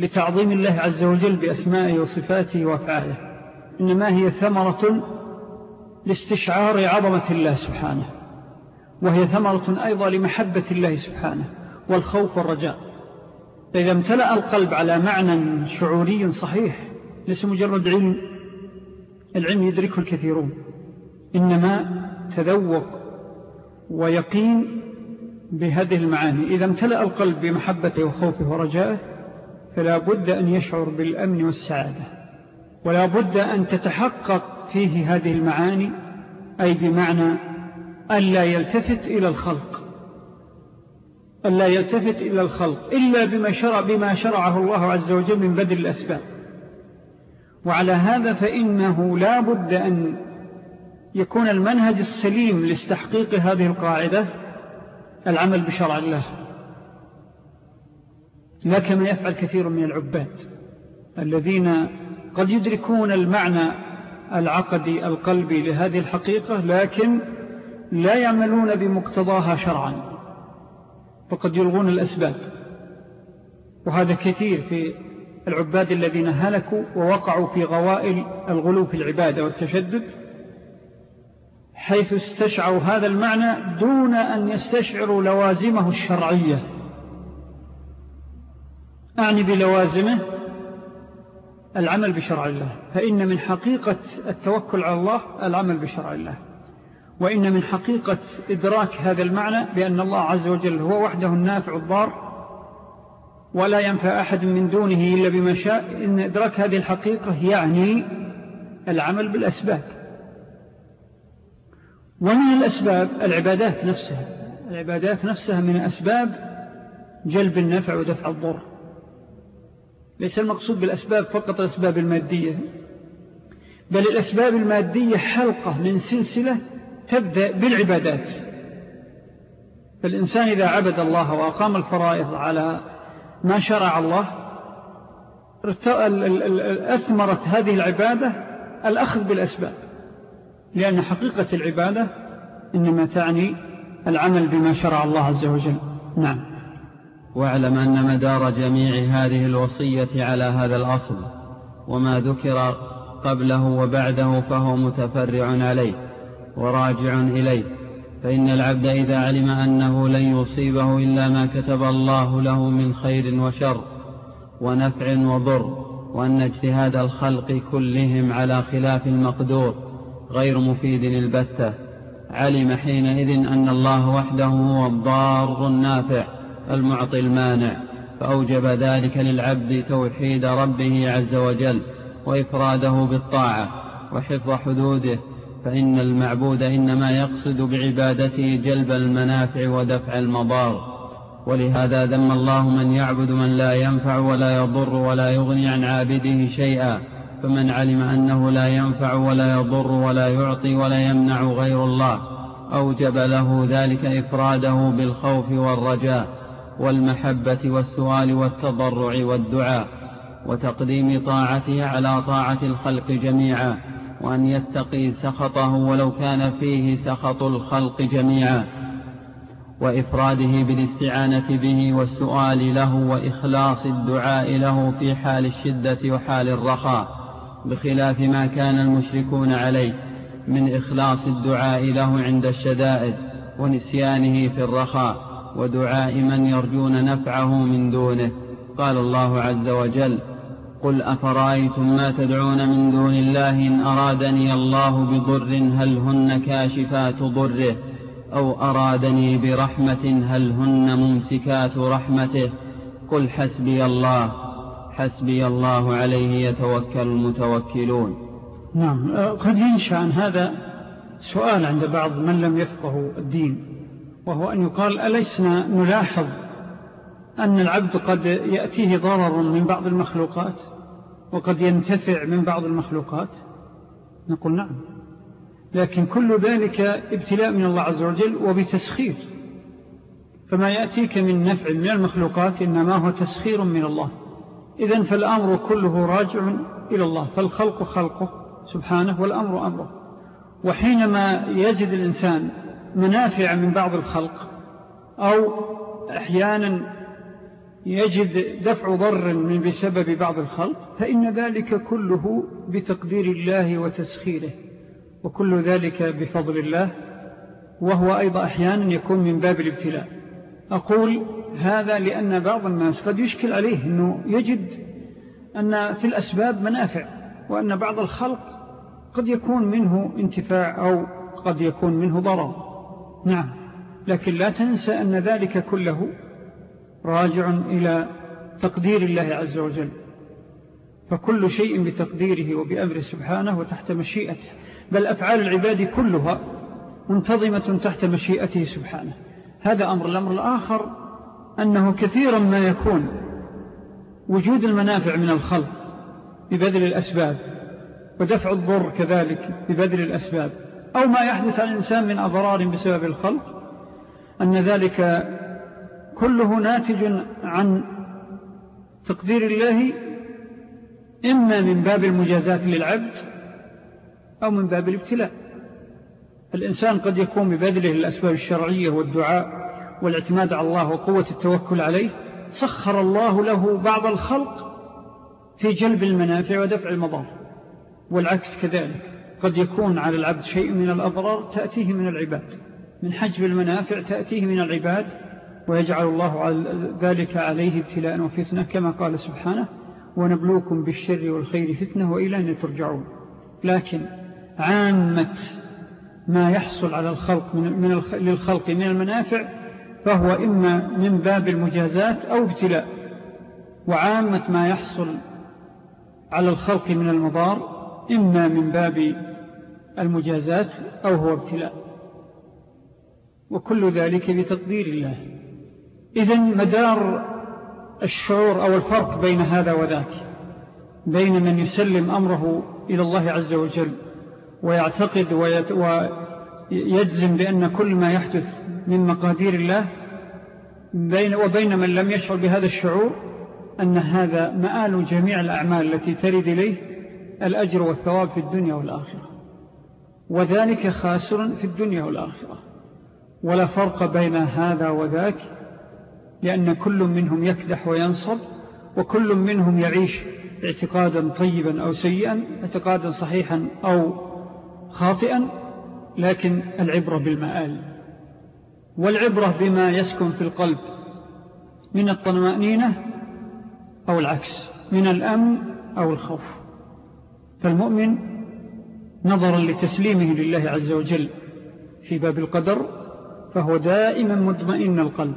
لتعظيم الله عز وجل بأسمائه وصفاته وأفعاله. إنما هي ثمرة لاستشعار عظمة الله سبحانه. وهي ثمرة أيضا لمحبة الله سبحانه والخوف والرجاء. فإذا امتلأ القلب على معنى شعوري صحيح ليس مجرد علم. العلم يدركه الكثيرون. إنما تذوق ويقين بهذه المعاني. إذا امتلأ القلب بمحبته وخوفه ورجائه فلا بد أن يشعر بالأمن والسعادة ولا بد أن تتحقق فيه هذه المعاني أي بمعنى ألا يلتفت إلى الخلق ألا يلتفت إلى الخلق إلا بما, شرع بما شرعه الله عز وجل من بدل الأسباب. وعلى هذا فإنه لا بد أن يكون المنهج السليم لاستحقيق هذه القاعدة العمل بشرع الله. لا كما يفعل كثير من العباد الذين قد يدركون المعنى العقدي القلبي لهذه الحقيقة لكن لا يعملون بمقتضاها شرعا فقد يلغون الأسباب. وهذا كثير في العباد الذين هلكوا ووقعوا في غوائل الغلو في العبادة والتشدد حيث استشعروا هذا المعنى دون أن يستشعروا لوازمه الشرعية. أعني بلوازمه العمل بشرع الله فإن من حقيقة التوكل على الله العمل بشرع الله وإن من حقيقة إدراك هذا المعنى بأن الله عز وجل هو وحده النافع الضار ولا ينفع أحد من دونه إلا بما شاء إن إدراك هذه الحقيقة يعني العمل بالأسباب. ومن الأسباب؟ العبادات نفسها العبادات نفسها من أسباب جلب النفع ودفع الضر. ليس المقصود بالأسباب فقط الأسباب المادية بل الأسباب المادية حلقة من سلسلة تبدأ بالعبادات. فالإنسان إذا عبد الله وأقام الفرائض على ما شرع الله أثمرت هذه العبادة الأخذ بالأسباب. لأن حقيقة العبادة إنما تعني العمل بما شرع الله عز وجل. نعم. واعلم أن مدار جميع هذه الوصية على هذا الأصل وما ذكر قبله وبعده فهو متفرع عليه وراجع إليه. فإن العبد إذا علم أنه لن يصيبه إلا ما كتب الله له من خير وشر ونفع وضر وأن اجتهاد الخلق كلهم على خلاف المقدور غير مفيد البتة علم حينئذ أن الله وحده هو الضار النافع. المعطي المانع فأوجب ذلك للعبد توحيد ربه عز وجل وإفراده بالطاعة وحفظ حدوده فإن المعبود إنما يقصد بعبادته جلب المنافع ودفع المضار. ولهذا ذم الله من يعبد من لا ينفع ولا يضر ولا يغني عن عابده شيئا فمن علم أنه لا ينفع ولا يضر ولا يعطي ولا يمنع غير الله أوجب له ذلك إفراده بالخوف والرجاء. والمحبة والسؤال والتضرع والدعاء وتقديم طاعته على طاعة الخلق جميعا وأن يتقي سخطه ولو كان فيه سخط الخلق جميعا وإفراده بالاستعانة به والسؤال له وإخلاص الدعاء له في حال الشدة وحال الرخاء بخلاف ما كان المشركون عليه من إخلاص الدعاء له عند الشدائد ونسيانه في الرخاء ودعاء من يرجون نفعه من دونه. قال الله عز وجل قل أفرأيتم ما تدعون من دون الله إن أرادني الله بضر هل هن كاشفات ضره أو أرادني برحمة هل هن ممسكات رحمته. قل حسبي الله حسبي الله عليه يتوكل المتوكلون. نعم قد ينشأ عن هذا سؤال عند بعض من لم يفقه الدين. وهو أن يقال أليسنا نلاحظ أن العبد قد يأتيه ضرر من بعض المخلوقات وقد ينتفع من بعض المخلوقات. نقول نعم لكن كل ذلك ابتلاء من الله عز وجل وبتسخير. فما يأتيك من نفع من المخلوقات إنما هو تسخير من الله. إذن فالأمر كله راجع إلى الله فالخلق خلقه سبحانه والأمر أمره. وحينما يجد الإنسان منافع من بعض الخلق أو أحيانا يجد دفع ضر من بسبب بعض الخلق فإن ذلك كله بتقدير الله وتسخيره وكل ذلك بفضل الله وهو أيضا أحيانا يكون من باب الابتلاء. أقول هذا لأن بعض الناس قد يشكل عليه أنه يجد أن في الأسباب منافع وأن بعض الخلق قد يكون منه انتفاع أو قد يكون منه ضرر. نعم. لكن لا تنسى أن ذلك كله راجع إلى تقدير الله عز وجل. فكل شيء بتقديره وبأمره سبحانه وتحت مشيئته. بل أفعال العباد كلها منتظمة تحت مشيئته سبحانه. هذا أمر. الأمر الآخر أنه كثيرا ما يكون وجود المنافع من الخلق ببذل الأسباب ودفع الضر كذلك ببذل الأسباب. أو ما يحدث على الإنسان من أضرار بسبب الخلق أن ذلك كله ناتج عن تقدير الله إما من باب المجازات للعبد أو من باب الابتلاء. الإنسان قد يكون ببذله الأسباب الشرعية والدعاء والاعتماد على الله وقوة التوكل عليه سخر الله له بعض الخلق في جلب المنافع ودفع المضار والعكس كذلك. قد يكون على العبد شيء من الأضرار تأتيه من العباد من حجب المنافع تأتيه من العباد ويجعل الله ذلك عليه ابتلاء وفتنة كما قال سبحانه ونبلوكم بالشر والخير فتنة وإلى أن ترجعون لكن عامة ما يحصل على الخلق من, من. للخلق من المنافع فهو إما من باب المجازات أو ابتلاء وعامة ما يحصل على الخلق من المضار إما من باب المجازات أو هو ابتلاء. وكل ذلك بتقدير الله. إذن مدار الشعور أو الفرق بين هذا وذاك بين من يسلم أمره إلى الله عز وجل ويعتقد ويجزم بأن كل ما يحدث من مقادير الله بين وبين من لم يشعر بهذا الشعور أن هذا مآل جميع الأعمال التي ترد إليه الأجر والثواب في الدنيا والآخرة. وذلك خاسر في الدنيا والآخرة. ولا فرق بين هذا وذاك لأن كل منهم يكدح وينصب وكل منهم يعيش اعتقادا طيبا أو سيئا اعتقادا صحيحا أو خاطئا لكن العبرة بالمآل. والعبرة بما يسكن في القلب من الطمأنينة أو العكس من الأمن أو الخوف. فالمؤمن نظرا لتسليمه لله عز وجل في باب القدر فهو دائما مطمئن القلب.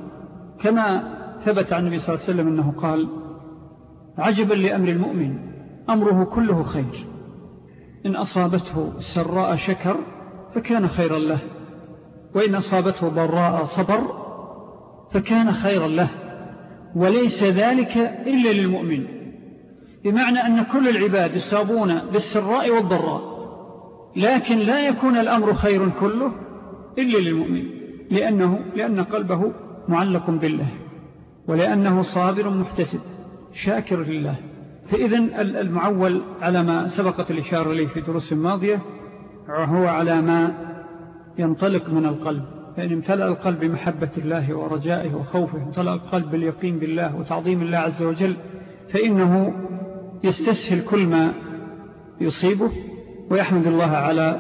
كما ثبت عن النبي صلى الله عليه وسلم أنه قال عجبا لأمر المؤمن أمره كله خير. إن أصابته سراء شكر فكان خيرا له وإن أصابته ضراء صبر فكان خيرا له وليس ذلك إلا للمؤمن. بمعنى أن كل العباد يصابون بالسراء والضراء. لكن لا يكون الأمر خير كله إلا للمؤمن لأنه لأن قلبه معلق بالله ولأنه صابر محتسب شاكر لله. فإذن المعول على ما سبقت الإشارة لي في دروس الماضية هو على ما ينطلق من القلب. فإن امتلأ القلب بمحبة الله ورجائه وخوفه امتلأ القلب باليقين بالله وتعظيم الله عز وجل فإنه يستسهل كل ما يصيبه ويحمد الله على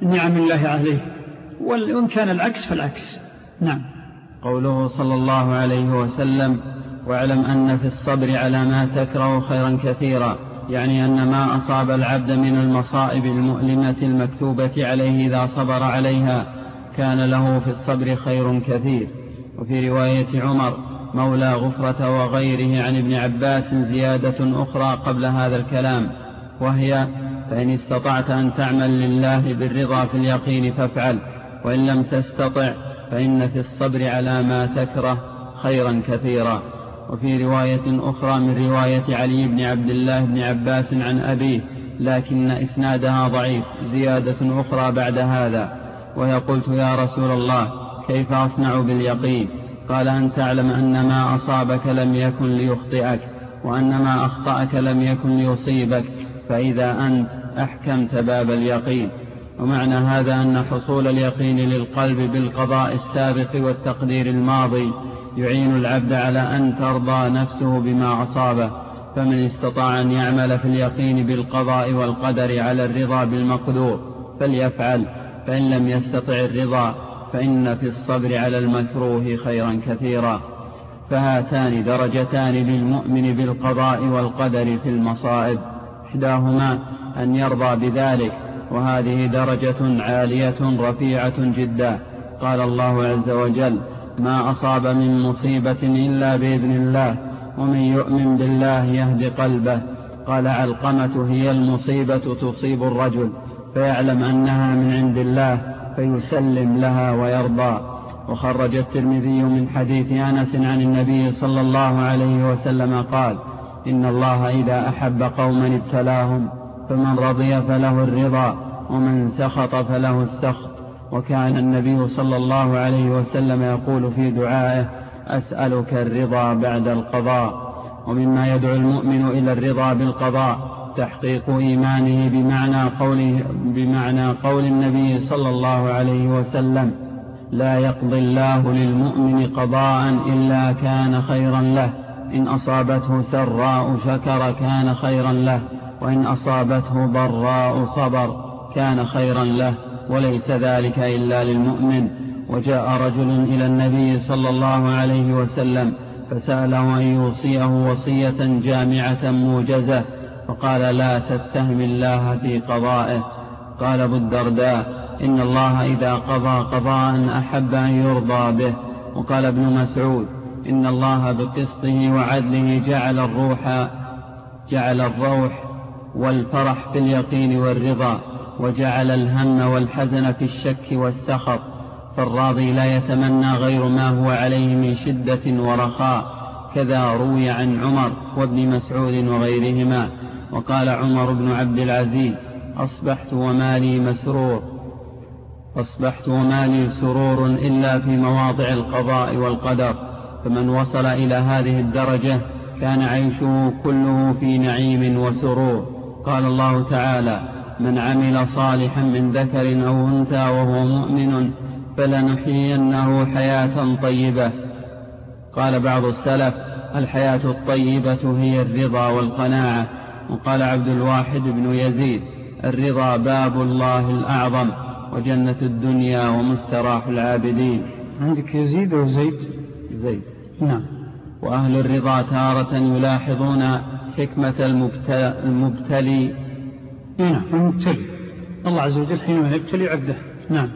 نعم الله عليه. وإن كان العكس فالعكس. نعم. قوله صلى الله عليه وسلم واعلم أن في الصبر على ما تكره خيرا كثيرا. يعني أن ما أصاب العبد من المصائب المؤلمة المكتوبة عليه إذا صبر عليها كان له في الصبر خير كثير. وفي رواية عمر مولى غفرة وغيره عن ابن عباس زيادة أخرى قبل هذا الكلام. وهي فإن استطعت أن تعمل لله بالرضا في اليقين فافعل وإن لم تستطع فإن في الصبر على ما تكره خيرا كثيرا. وفي رواية أخرى من رواية علي بن عبد الله بن عباس عن أبيه لكن إسنادها ضعيف زيادة أخرى بعد هذا. وهي قلت يا رسول الله كيف أصنع باليقين؟ قال أن تعلم أن ما أصابك لم يكن ليخطئك وأن ما أخطأك لم يكن ليصيبك. فإذا أنت أحكمت باب اليقين. ومعنى هذا أن حصول اليقين للقلب بالقضاء السابق والتقدير الماضي يعين العبد على أن ترضى نفسه بما أصابه. فمن استطاع أن يعمل في اليقين بالقضاء والقدر على الرضا بالمقدور فليفعل. فإن لم يستطع الرضا فإن في الصبر على المكروه خيرا كثيرا. فهاتان درجتان للمؤمن بالقضاء والقدر في المصائب. إحداهما أن يرضى بذلك وهذه درجة عالية رفيعة جدا. قال الله عز وجل ما أصاب من مصيبة إلا بإذن الله ومن يؤمن بالله يهد قلبه. قال علقمة هي المصيبة تصيب الرجل فيعلم أنها من عند الله فيسلم لها ويرضى. وخرج الترمذي من حديث أنس عن النبي صلى الله عليه وسلم قال إن الله إذا أحب قوما ابتلاهم فمن رضي فله الرضا ومن سخط فله السخط. وكان النبي صلى الله عليه وسلم يقول في دعائه أسألك الرضا بعد القضاء. ومما يدعو المؤمن إلى الرضا بالقضاء تحقيق إيمانه بمعنى قوله بمعنى قول النبي صلى الله عليه وسلم لا يقضي الله للمؤمن قضاء إلا كان خيرا له. إن أصابته سراء شكر كان خيرا له وإن أصابته ضراء صبر كان خيرا له وليس ذلك إلا للمؤمن. وجاء رجل إلى النبي صلى الله عليه وسلم فسأله أن يوصيه وصية جامعة موجزة فقال لا تتهم الله في قضائه. قال أبو الدرداء إن الله إذا قضى قضاء أحب أن يرضى به. وقال ابن مسعود إن الله بقسطه وعدله جعل الروح جعل الروح والفرح في اليقين والرضا وجعل الهم والحزن في الشك والسخط فالراضي لا يتمنى غير ما هو عليه من شدة ورخاء. كذا روي عن عمر وابن مسعود وغيرهما وقال عمر بن عبد العزيز أصبحت ومالي مسرور أصبحت ومالي سرور إلا في مواضع القضاء والقدر. فمن وصل إلى هذه الدرجة كان عيشه كله في نعيم وسرور. قال الله تعالى من عمل صالحا من ذكر أو أنثى وهو مؤمن فلنحيينه حياة طيبة. قال بعض السلف الحياة الطيبة هي الرضا والقناعة. وقال عبد الواحد بن يزيد الرضا باب الله الأعظم وجنة الدنيا ومستراح العابدين. عندك يزيد وزيد زيد؟ نعم. وأهل الرضا تارة يلاحظون حكمة المبتلي. نعم المبتلي. الله عز وجل حينما يبتلي عبده. نعم.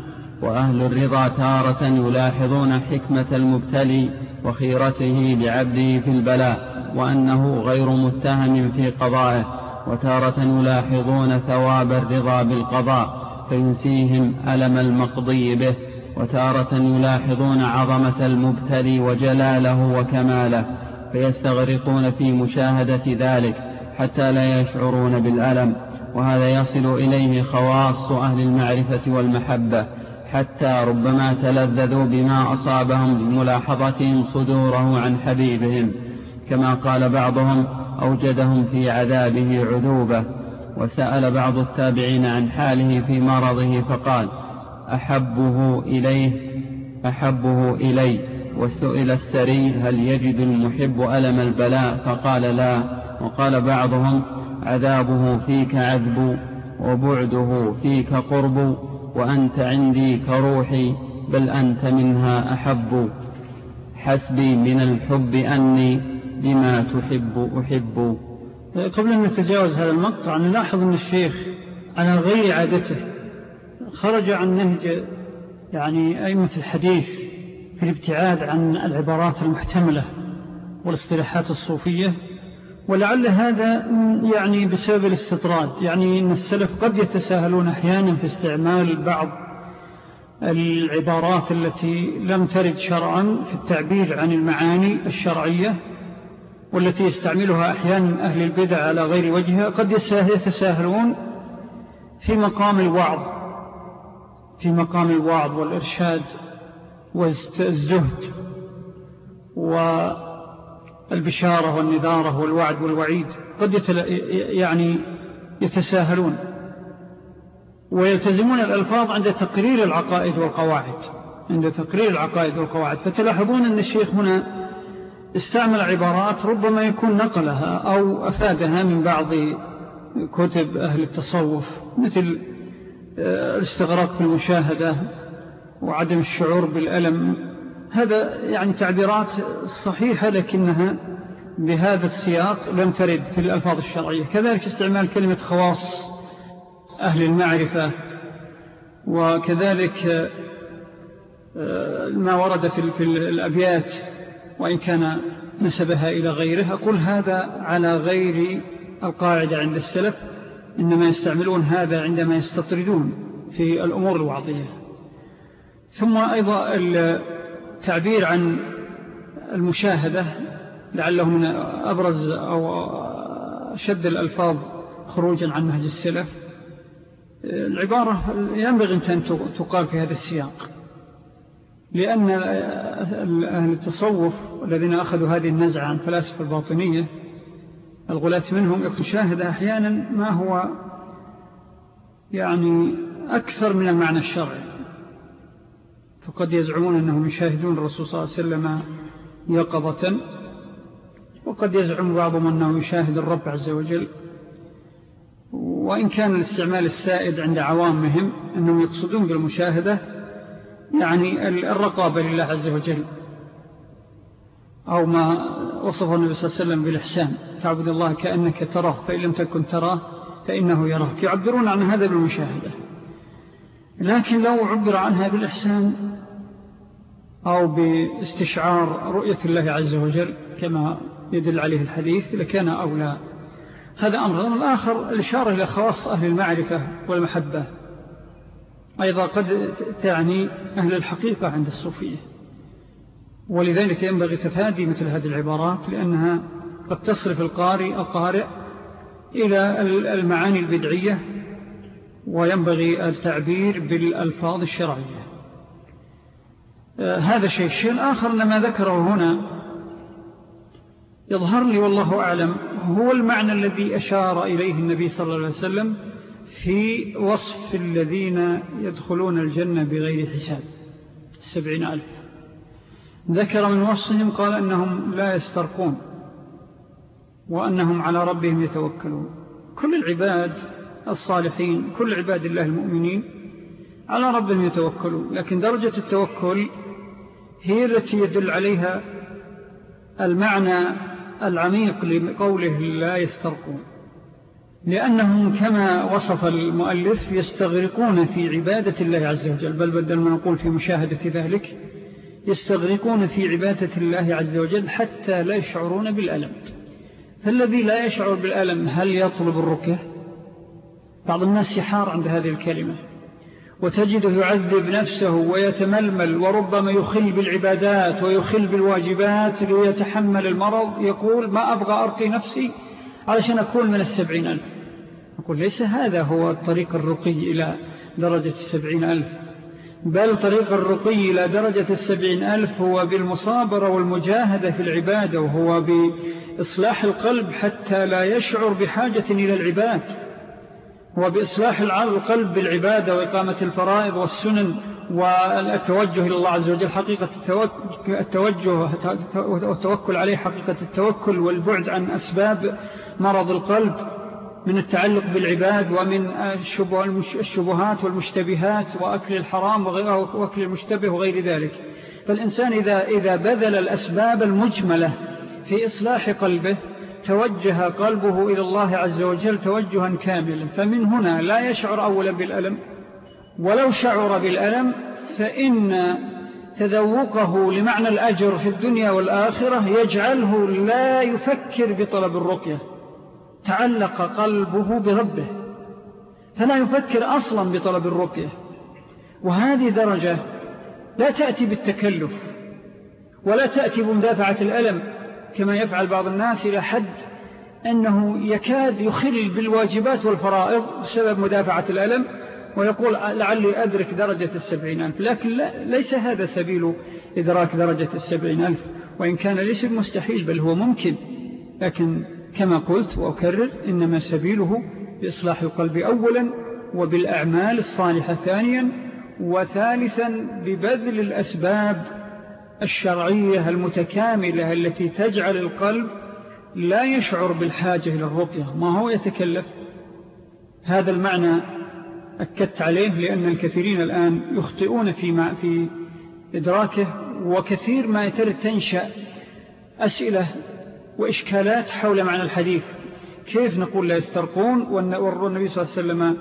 وأهل الرضا تارة يلاحظون حكمة المبتلي وخيرته لعبده في البلاء وأنه غير متهم في قضائه. وتارة يلاحظون ثواب الرضا بالقضاء فينسيهم ألم المقضي به. وتارة يلاحظون عظمة المبتلي وجلاله وكماله فيستغرقون في مشاهدة ذلك حتى لا يشعرون بالألم وهذا يصل إليه خواص أهل المعرفة والمحبة حتى ربما تلذذوا بما أصابهم بملاحظتهم صدوره عن حبيبهم كما قال بعضهم أوجدهم في عذابه عذوبة وسأل بعض التابعين عن حاله في مرضه فقال أحبه إليه أحبه إلي. وسئل السري هل يجد المحب ألم البلاء؟ فقال لا. وقال بعضهم عذابه فيك عذب وبعده فيك قرب وأنت عندي كروحي بل أنت منها أحب. حسبي من الحب أني بما تحب أحب. قبل أن نتجاوز هذا المقطع نلاحظ أن الشيخ على غير عادته. خرج عن نهج يعني أئمة الحديث في الابتعاد عن العبارات المحتملة والاصطلاحات الصوفية ولعل هذا يعني بسبب الاستطراد يعني أن السلف قد يتساهلون أحيانا في استعمال بعض العبارات التي لم ترد شرعا في التعبير عن المعاني الشرعية والتي يستعملها أحيانا أهل البدع على غير وجهها قد يتساهلون في مقام الوعظ. في مقام الوعظ والإرشاد والزهد والبشارة والنذارة والوعد والوعيد. قد يعني يتساهلون ويلتزمون الألفاظ عند تقرير العقائد والقواعد عند تقرير العقائد والقواعد. فتلاحظون أن الشيخ هنا استعمل عبارات ربما يكون نقلها أو أفادها من بعض كتب أهل التصوف مثل الاستغراق في المشاهدة وعدم الشعور بالألم. هذا يعني تعبيرات صحيحة لكنها بهذا السياق لم ترد في الألفاظ الشرعية. كذلك استعمال كلمة خواص أهل المعرفة وكذلك آه، ما ورد في الأبيات وإن كان نسبها إلى غيره. أقول هذا على غير القاعدة عند السلف. إنما يستعملون هذا عندما يستطردون في الأمور الوعظية. ثم أيضا التعبير عن المشاهدة لعله من أبرز أو شد الألفاظ خروجا عن نهج السلف. العبارة ينبغي أن تقال في هذا السياق لأن أهل التصوف الذين أخذوا هذه النزعة عن فلاسفة الباطنية الغلاة منهم يشاهد أحيانا ما هو يعني أكثر من المعنى الشرعي. فقد يزعمون أنهم يشاهدون الرسول صلى الله عليه وسلم يقظة وقد يزعم بعضهم أنه يشاهد الرب عز وجل. وإن كان الاستعمال السائد عند عوامهم أنهم يقصدون بالمشاهدة يعني الرقابة لله عز وجل أو ما وصفه النبي صلى الله عليه وسلم بالإحسان. تعبد الله كأنك تراه فإن لم تكن تراه فإنه يراك. يعبرون عن هذا بالمشاهدة. لكن لو عبر عنها بالإحسان أو باستشعار رؤية الله عز وجل كما يدل عليه الحديث لكان أولى. هذا أمر. الآخر الإشارة إلى خواص أهل المعرفة والمحبة. أيضا قد تعني أهل الحقيقة عند الصوفية. ولذلك ينبغي تفادي مثل هذه العبارات لأنها قد تصرف القارئ القارئ إلى المعاني البدعية وينبغي التعبير بالألفاظ الشرعية. آه، هذا شيء. الشيء الآخر لما ذكره هنا يظهر لي والله أعلم هو المعنى الذي أشار إليه النبي صلى الله عليه وسلم في وصف الذين يدخلون الجنة بغير حساب السبعين ألف. ذكر من وصفهم قال أنهم لا يسترقون. وأنهم على ربهم يتوكلون. كل العباد الصالحين كل عباد الله المؤمنين على ربهم يتوكلون. لكن درجة التوكل هي التي يدل عليها المعنى العميق لقوله لا يسترقون. لأنهم كما وصف المؤلف يستغرقون في عبادة الله عز وجل. بل بدل ما نقول في مشاهدة ذلك يستغرقون في عبادة الله عز وجل حتى لا يشعرون بالألم. فالذي لا يشعر بالألم هل يطلب الركة بعض الناس يحار عند هذه الكلمة. وتجده يعذب نفسه ويتململ وربما يخل بالعبادات ويخل بالواجبات ليتحمل المرض. يقول ما أبغى أرقي نفسي علشان أكون من السبعين ألف. أقول ليس هذا هو الطريق الرقي إلى درجة السبعين ألف. بل طريق الرقي إلى درجة السبعين ألف هو بالمصابرة والمجاهدة في العبادة وهو بإصلاح القلب حتى لا يشعر بحاجة إلى العباد وبإصلاح القلب بالعبادة وإقامة الفرائض والسنن والتوجه إلى الله عز وجل حقيقة التوجه والتوكل عليه حقيقة التوكل والبعد عن أسباب مرض القلب من التعلق بالعباد ومن الشبهات والمشتبهات وأكل الحرام وأكل المشتبه وغير ذلك. فالإنسان إذا, إذا بذل الأسباب المجملة في إصلاح قلبه توجه قلبه إلى الله عز وجل توجها كاملا. فمن هنا لا يشعر أولا بالألم. ولو شعر بالألم فإن تذوقه لمعنى الأجر في الدنيا والآخرة يجعله لا يفكر بطلب الرقية. تعلق قلبه بربه. فلا يفكر أصلا بطلب الرقية. وهذه درجة لا تأتي بالتكلف ولا تأتي بمدافعة الألم. كما يفعل بعض الناس إلى حد أنه يكاد يخل بالواجبات والفرائض بسبب مدافعة الألم ويقول لعلي أدرك درجة السبعين ألف لكن ليس هذا سبيل إدراك درجة السبعين ألف. وإن كان ليس مستحيل بل هو ممكن. لكن كما قلت وأكرر إنما سبيله بإصلاح القلب أولا وبالأعمال الصالحة ثانيا وثالثا ببذل الأسباب الشرعية المتكاملة التي تجعل القلب لا يشعر بالحاجة إلى الرقية. ما هو يتكلف؟ هذا المعنى أكدت عليه لأن الكثيرين الآن يخطئون في, في إدراكه وكثير ما يترد تنشأ أسئلة وإشكالات حول معنى الحديث. كيف نقول لا يسترقون؟ والنبي صلى الله عليه وسلم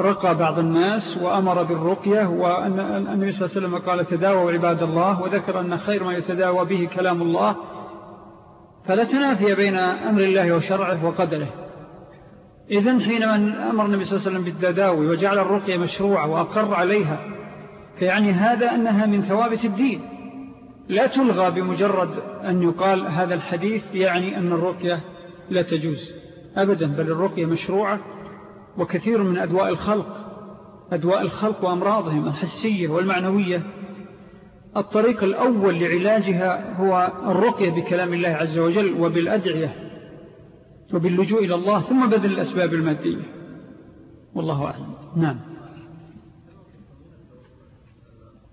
رقى بعض الناس وأمر بالرقية وأن النبي صلى الله عليه وسلم قال تداووا عباد الله وذكر أن خير ما يتداوى به كلام الله فلا تنافي بين أمر الله وشرعه وقدره. إذن حينما أمر النبي صلى الله عليه وسلم بالتداوي وجعل الرقية مشروعة وأقر عليها فيعني هذا أنها من ثوابت الدين. لا تلغى بمجرد أن يقال هذا الحديث يعني أن الرقية لا تجوز. أبدا بل الرقية مشروعة وكثير من أدواء الخلق أدواء الخلق وأمراضهم الحسية والمعنوية. الطريق الأول لعلاجها هو الرقية بكلام الله عز وجل وبالأدعية وباللجوء إلى الله ثم بدل الأسباب المادية. والله أعلم. نعم.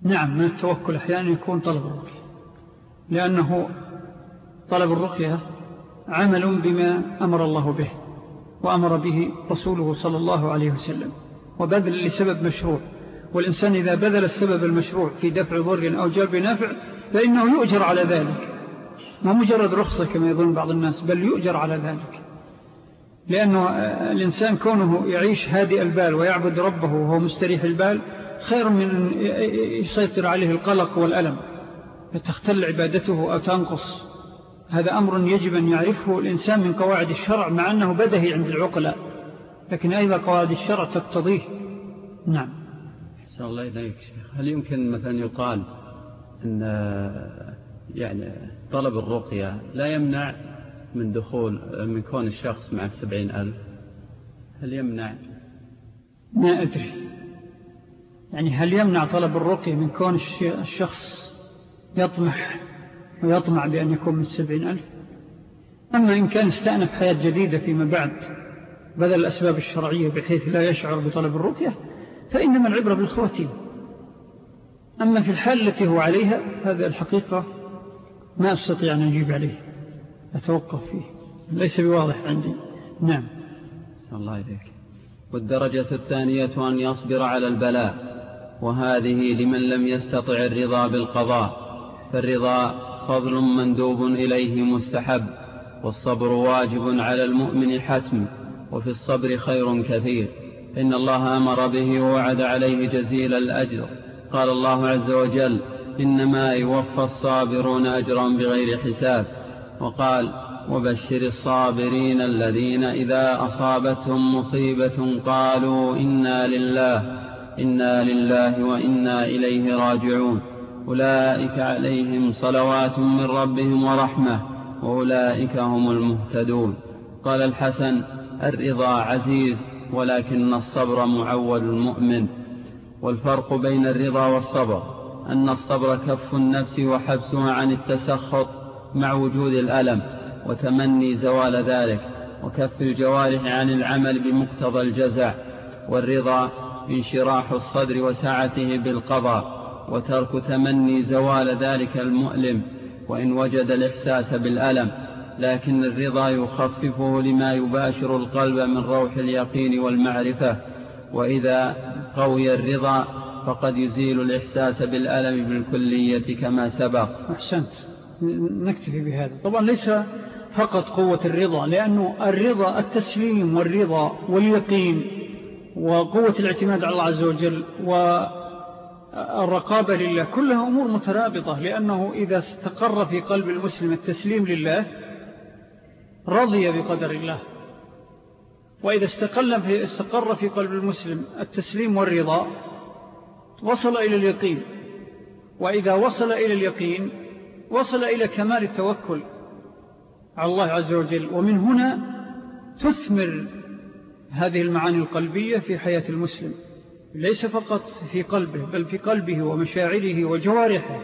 نعم من التوكل أحيانا يكون طلب الرقية لأنه طلب الرقية عمل بما أمر الله به. وأمر به رسوله صلى الله عليه وسلم. وبذل لسبب مشروع. والإنسان إذا بذل السبب المشروع في دفع ضر أو جلب نافع فإنه يؤجر على ذلك. ما مجرد رخصة كما يظن بعض الناس بل يؤجر على ذلك. لأنه الإنسان كونه يعيش هادئ البال ويعبد ربه وهو مستريح البال خير من يسيطر عليه القلق والألم. فتختل عبادته أو تنقص هذا أمر يجب أن يعرفه الإنسان من قواعد الشرع مع أنه بدهي عند العقلاء لكن أيضا قواعد الشرع تقتضيه. نعم. حسن الله إليك شيخ. هل يمكن مثلا يقال أن يعني طلب الرقية لا يمنع من دخول من كون الشخص مع السبعين ألف؟ هل يمنع؟ ما أدري. يعني هل يمنع طلب الرقية من كون الشخص يطمح ويطمع بأن يكون من السبعين ألف. أما إن كان استأنف حياة جديدة فيما بعد بدل الأسباب الشرعية بحيث لا يشعر بطلب الرقية فإنما العبرة بالخواتيم. أما في الحال التي هو عليها هذا الحقيقة ما أستطيع أن أجيب عليه. أتوقف فيه. ليس بواضح عندي. نعم. الله إليك. والدرجة الثانية أن يصبر على البلاء. وهذه لمن لم يستطع الرضا بالقضاء. فالرضا فضل مندوب إليه مستحب والصبر واجب على المؤمن حتم وفي الصبر خير كثير. إن الله أمر به ووعد عليه جزيل الأجر. قال الله عز وجل إنما يوفى الصابرون أجرا بغير حساب. وقال وبشر الصابرين الذين إذا أصابتهم مصيبة قالوا إنا لله إنا لله وإنا إليه راجعون. أولئك عليهم صلوات من ربهم ورحمة وأولئك هم المهتدون. قال الحسن الرضا عزيز ولكن الصبر معول المؤمن والفرق بين الرضا والصبر أن الصبر كف النفس وحبسها عن التسخط مع وجود الألم وتمني زوال ذلك وكف الجوارح عن العمل بمقتضى الجزع. والرضا انشراح الصدر وسعته بالقضاء. وترك تمني زوال ذلك المؤلم وإن وجد الإحساس بالألم لكن الرضا يخففه لما يباشر القلب من روح اليقين والمعرفة. وإذا قوي الرضا فقد يزيل الإحساس بالألم بالكلية كما سبق. أحسنت. نكتفي بهذا. طبعا ليس فقط قوة الرضا لأنه الرضا التسليم والرضا واليقين وقوة الاعتماد على الله عز وجل الرقابة لله. كلها أمور مترابطة لأنه إذا استقر في قلب المسلم التسليم لله رضي بقدر الله. وإذا استقل استقر في قلب المسلم التسليم والرضا وصل إلى اليقين. وإذا وصل إلى اليقين وصل إلى كمال التوكل على الله عز وجل. ومن هنا تثمر هذه المعاني القلبية في حياة المسلم. ليس فقط في قلبه بل في قلبه ومشاعره وجوارحه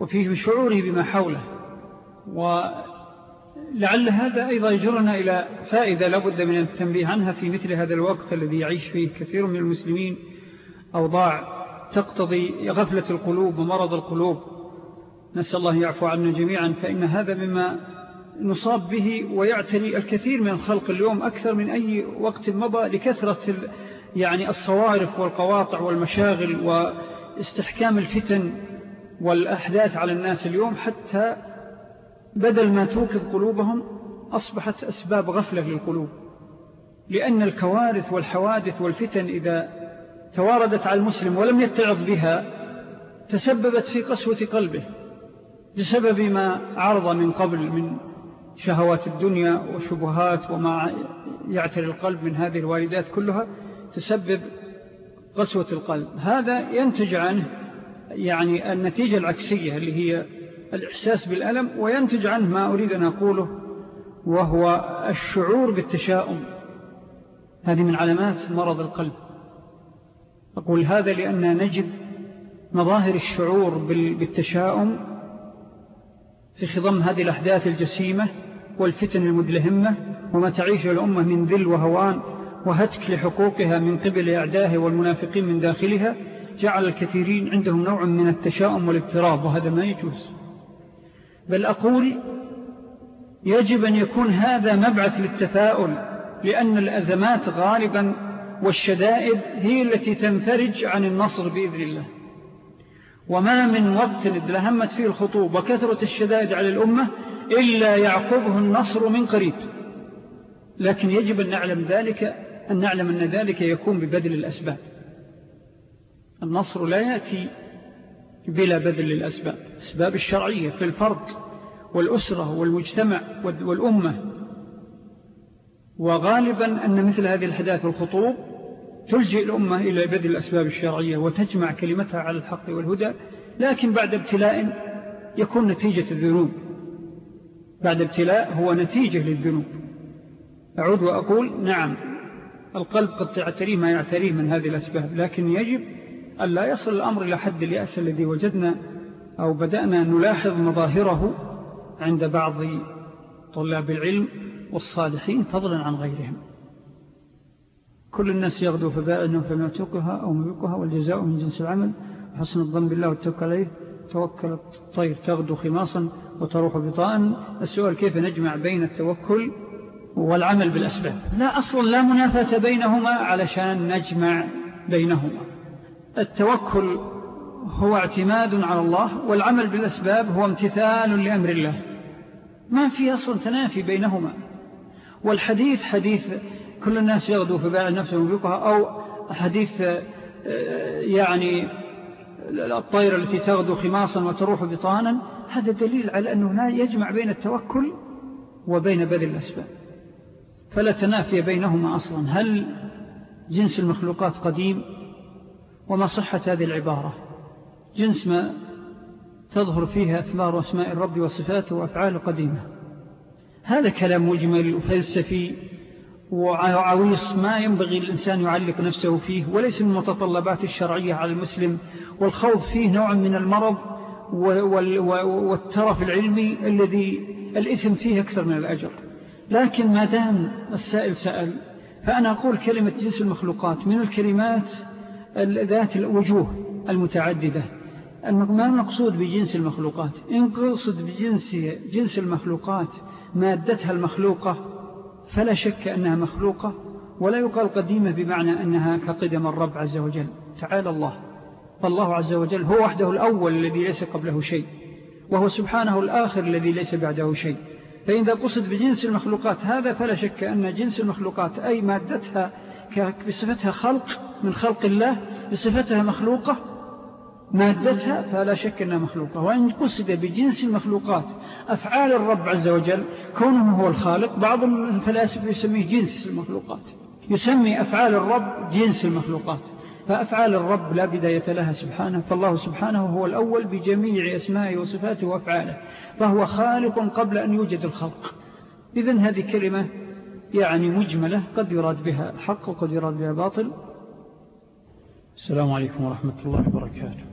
وفي شعوره بما حوله. ولعل هذا أيضا يجرنا إلى فائدة لابد من التنبيه عنها في مثل هذا الوقت الذي يعيش فيه كثير من المسلمين. أوضاع تقتضي غفلة القلوب ومرض القلوب. نسأل الله يعفو عنا جميعا فإن هذا مما نصاب به ويعتني الكثير من الخلق اليوم أكثر من أي وقت مضى لكثرة يعني الصوارف والقواطع والمشاغل واستحكام الفتن والأحداث على الناس اليوم حتى بدل ما توكذ قلوبهم أصبحت أسباب غفلة للقلوب. لأن الكوارث والحوادث والفتن إذا تواردت على المسلم ولم يتعظ بها تسببت في قسوة قلبه بسبب ما عرض من قبل من شهوات الدنيا وشبهات وما يعتري القلب من هذه الواردات كلها. تسبب قسوة القلب. هذا ينتج عنه يعني النتيجة العكسية اللي هي الإحساس بالألم وينتج عنه ما أريد أن أقوله وهو الشعور بالتشاؤم. هذه من علامات مرض القلب. أقول هذا لأننا نجد مظاهر الشعور بالتشاؤم في خضم هذه الأحداث الجسيمة والفتن المدلهمة وما تعيش الأمة من ذل وهوان وهتك لحقوقها من قبل أعداه والمنافقين من داخلها جعل الكثيرين عندهم نوع من التشاؤم والاضطراب وهذا ما يجوز. بل أقول يجب أن يكون هذا مبعث للتفاؤل لأن الأزمات غالبا والشدائد هي التي تنفرج عن النصر بإذن الله. وما من وقت ادلهمت فيه الخطوب وكثرة الشدائد على الأمة إلا يعقبه النصر من قريب. لكن يجب أن نعلم ذلك أن نعلم أن ذلك يكون ببذل الأسباب. النصر لا يأتي بلا بذل الأسباب. أسباب الشرعية في الفرد والأسرة والمجتمع والأمة. وغالبا أن مثل هذه الحداث والخطوب تلجئ الأمة إلى بذل الأسباب الشرعية وتجمع كلمتها على الحق والهدى لكن بعد ابتلاء يكون نتيجة الذنوب. بعد ابتلاء هو نتيجة للذنوب. أعود وأقول نعم القلب قد تعتريه ما يعتريه من هذه الأسباب لكن يجب أن لا يصل الأمر إلى حد اليأس الذي وجدنا أو بدأنا نلاحظ مظاهره عند بعض طلاب العلم والصالحين فضلا عن غيرهم. كل الناس يغدو فباع أنه فمعتقها أو مبقها والجزاء من جنس العمل. وحسن الظن بالله والتوكل عليه. توكلت طير تغدو خماصا وتروح بطاء السؤال كيف نجمع بين التوكل والعمل بالأسباب. لا أصلا لا منافة بينهما علشان نجمع بينهما. التوكل هو اعتماد على الله والعمل بالأسباب هو امتثال لأمر الله. ما في أصلا تنافي بينهما. والحديث حديث كل الناس يغدو في باع النفس ومبيقها أو حديث يعني الطير التي تغدو خماصا وتروح بطانا هذا دليل على أنه لا يجمع بين التوكل وبين بذل الأسباب. فلا تنافي بينهما أصلا. هل جنس المخلوقات قديم؟ وما صحة هذه العبارة؟ جنس ما تظهر فيها أثمار أسماء الرب وصفاته وأفعاله قديمة. هذا كلام مجمل وفلسفي وعويص ما ينبغي الإنسان يعلق نفسه فيه وليس من المتطلبات الشرعية على المسلم. والخوض فيه نوع من المرض والترف العلمي الذي الإثم فيه أكثر من الأجر. لكن ما دام السائل سأل فأنا أقول كلمة جنس المخلوقات من الكلمات ذات الوجوه المتعددة. ما المقصود بجنس المخلوقات. إن قصد بجنس جنس المخلوقات مادتها المخلوقة فلا شك أنها مخلوقة ولا يقال قديمة بمعنى أنها كقدم الرب عز وجل. تعالى الله. فالله عز وجل هو وحده الأول الذي ليس قبله شيء وهو سبحانه الآخر الذي ليس بعده شيء. فإذا قصد بجنس المخلوقات هذا فلا شك أن جنس المخلوقات أي مادتها بصفتها خلق من خلق الله بصفتها مخلوقة مادتها فلا شك أنها مخلوقة. وإن قصد بجنس المخلوقات أفعال الرب عز وجل كونه هو الخالق بعض الفلاسفة يسميه جنس المخلوقات. يسمي أفعال الرب جنس المخلوقات. فأفعال الرب لا بداية لها سبحانه فالله سبحانه هو الأول بجميع أسمائه وصفاته وأفعاله فهو خالق قبل أن يوجد الخلق. إذن هذه كلمة يعني مجملة قد يراد بها حق وقد يراد بها باطل. السلام عليكم ورحمة الله وبركاته.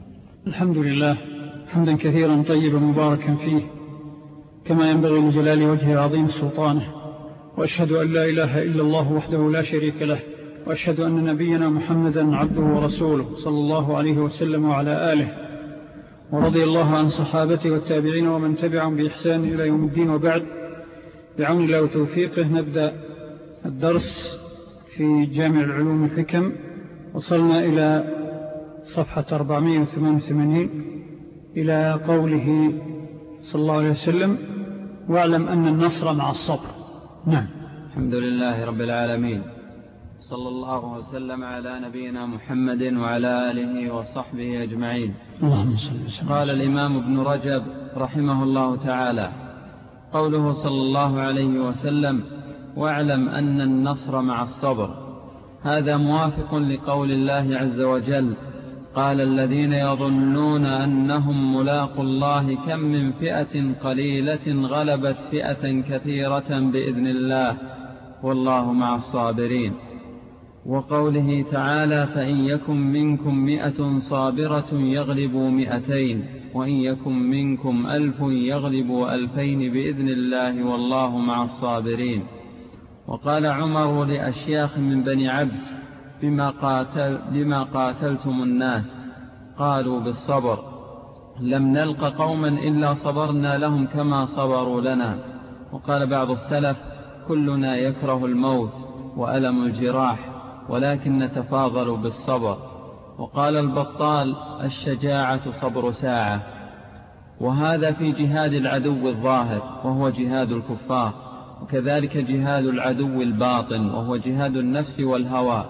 الحمد لله حمدا كثيرا طيبا مباركا فيه كما ينبغي لجلال وجه عظيم سلطانه وأشهد أن لا إله إلا الله وحده لا شريك له وأشهد أن نبينا محمدا عبده ورسوله صلى الله عليه وسلم وعلى آله ورضي الله عن صحابته والتابعين ومن تبعهم بإحسان إلى يوم الدين وبعد. بعون الله وتوفيقه نبدأ الدرس في جامع العلوم الحكم. وصلنا إلى صفحة 488 إلى قوله صلى الله عليه وسلم واعلم أن النصر مع الصبر. نعم. الحمد لله رب العالمين. صلى الله وسلم على نبينا محمد وعلى آله وصحبه أجمعين. اللهم صل وسلم. قال الإمام ابن رجب رحمه الله تعالى قوله صلى الله عليه وسلم واعلم أن النصر مع الصبر. هذا موافق لقول الله عز وجل قال الذين يظنون أنهم ملاق الله كم من فئة قليلة غلبت فئة كثيرة بإذن الله. والله مع الصابرين. وقوله تعالى فإن يكن منكم مئة صابرة يغلبوا مئتين وإن يكن منكم ألف يغلبوا ألفين بإذن الله والله مع الصابرين. وقال عمر لأشياخ من بني عبس بما, قاتل بما قاتلتم الناس؟ قالوا بالصبر. لم نلق قوما إلا صبرنا لهم كما صبروا لنا. وقال بعض السلف كلنا يكره الموت وألم الجراح. ولكن نتفاضل بالصبر. وقال البطال الشجاعة صبر ساعة. وهذا في جهاد العدو الظاهر وهو جهاد الكفار. وكذلك جهاد العدو الباطن وهو جهاد النفس والهوى.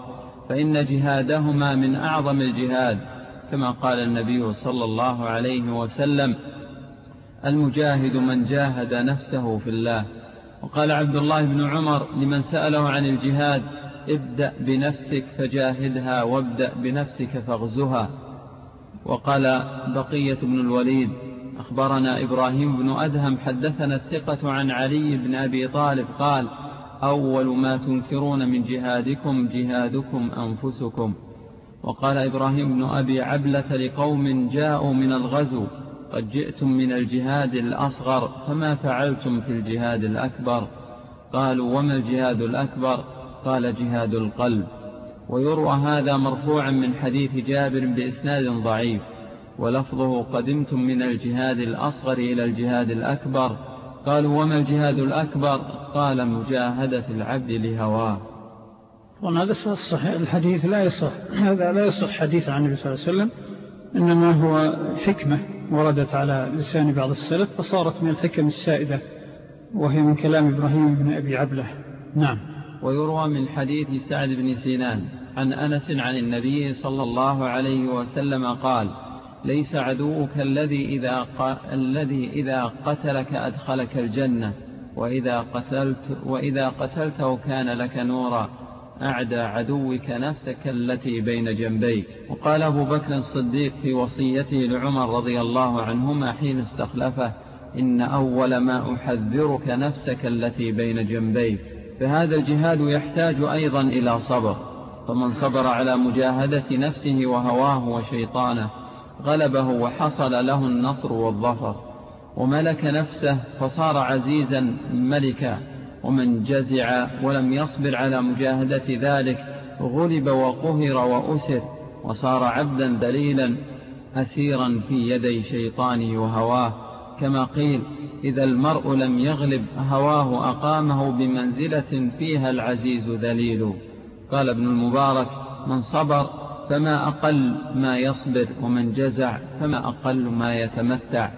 فإن جهادهما من أعظم الجهاد كما قال النبي صلى الله عليه وسلم المجاهد من جاهد نفسه في الله. وقال عبد الله بن عمر لمن سأله عن الجهاد ابدأ بنفسك فجاهدها وابدأ بنفسك فاغزها. وقال بقية بن الوليد أخبرنا إبراهيم بن أدهم حدثنا الثقة عن علي بن أبي طالب قال أول ما تنكرون من جهادكم جهادكم أنفسكم. وقال إبراهيم بن أبي عبلة لقوم جاءوا من الغزو قد جئتم من الجهاد الأصغر فما فعلتم في الجهاد الأكبر؟ قالوا وما الجهاد الأكبر؟ قال جهاد القلب. ويروى هذا مرفوعا من حديث جابر بإسناد ضعيف. ولفظه قدمتم من الجهاد الأصغر إلى الجهاد الأكبر. قالوا وما الجهاد الأكبر؟ قال مجاهدة العبد لهواه. هذا الصحيح الحديث لا يصح. هذا لا يصح حديث عن النبي صلى الله عليه وسلم. إنما هو حكمة وردت على لسان بعض السلف فصارت من الحكم السائدة وهي من كلام إبراهيم بن أبي عبلة. نعم. ويروى من حديث سعد بن سينان عن أنس عن النبي صلى الله عليه وسلم قال ليس عدوك الذي إذا, الذي إذا قتلك أدخلك الجنة وإذا, قتلت وإذا قتلته كان لك نورا أعدى عدوك نفسك التي بين جنبيك. وقال أبو بكر الصديق في وصيته لعمر رضي الله عنهما حين استخلفه إن أول ما أحذرك نفسك التي بين جنبيك. فهذا الجهاد يحتاج أيضا إلى صبر فمن صبر على مجاهدة نفسه وهواه وشيطانه غلبه وحصل له النصر والظفر. وملك نفسه فصار عزيزا ملكا ومن جزع ولم يصبر على مجاهدة ذلك غلب وقهر وأسر وصار عبدا دليلا أسيرا في يدي شيطانه وهواه. كما قيل إذا المرء لم يغلب هواه أقامه بمنزلة فيها العزيز ذليل. قال ابن المبارك من صبر فما أقل ما يصبر ومن جزع فما أقل ما يتمتع.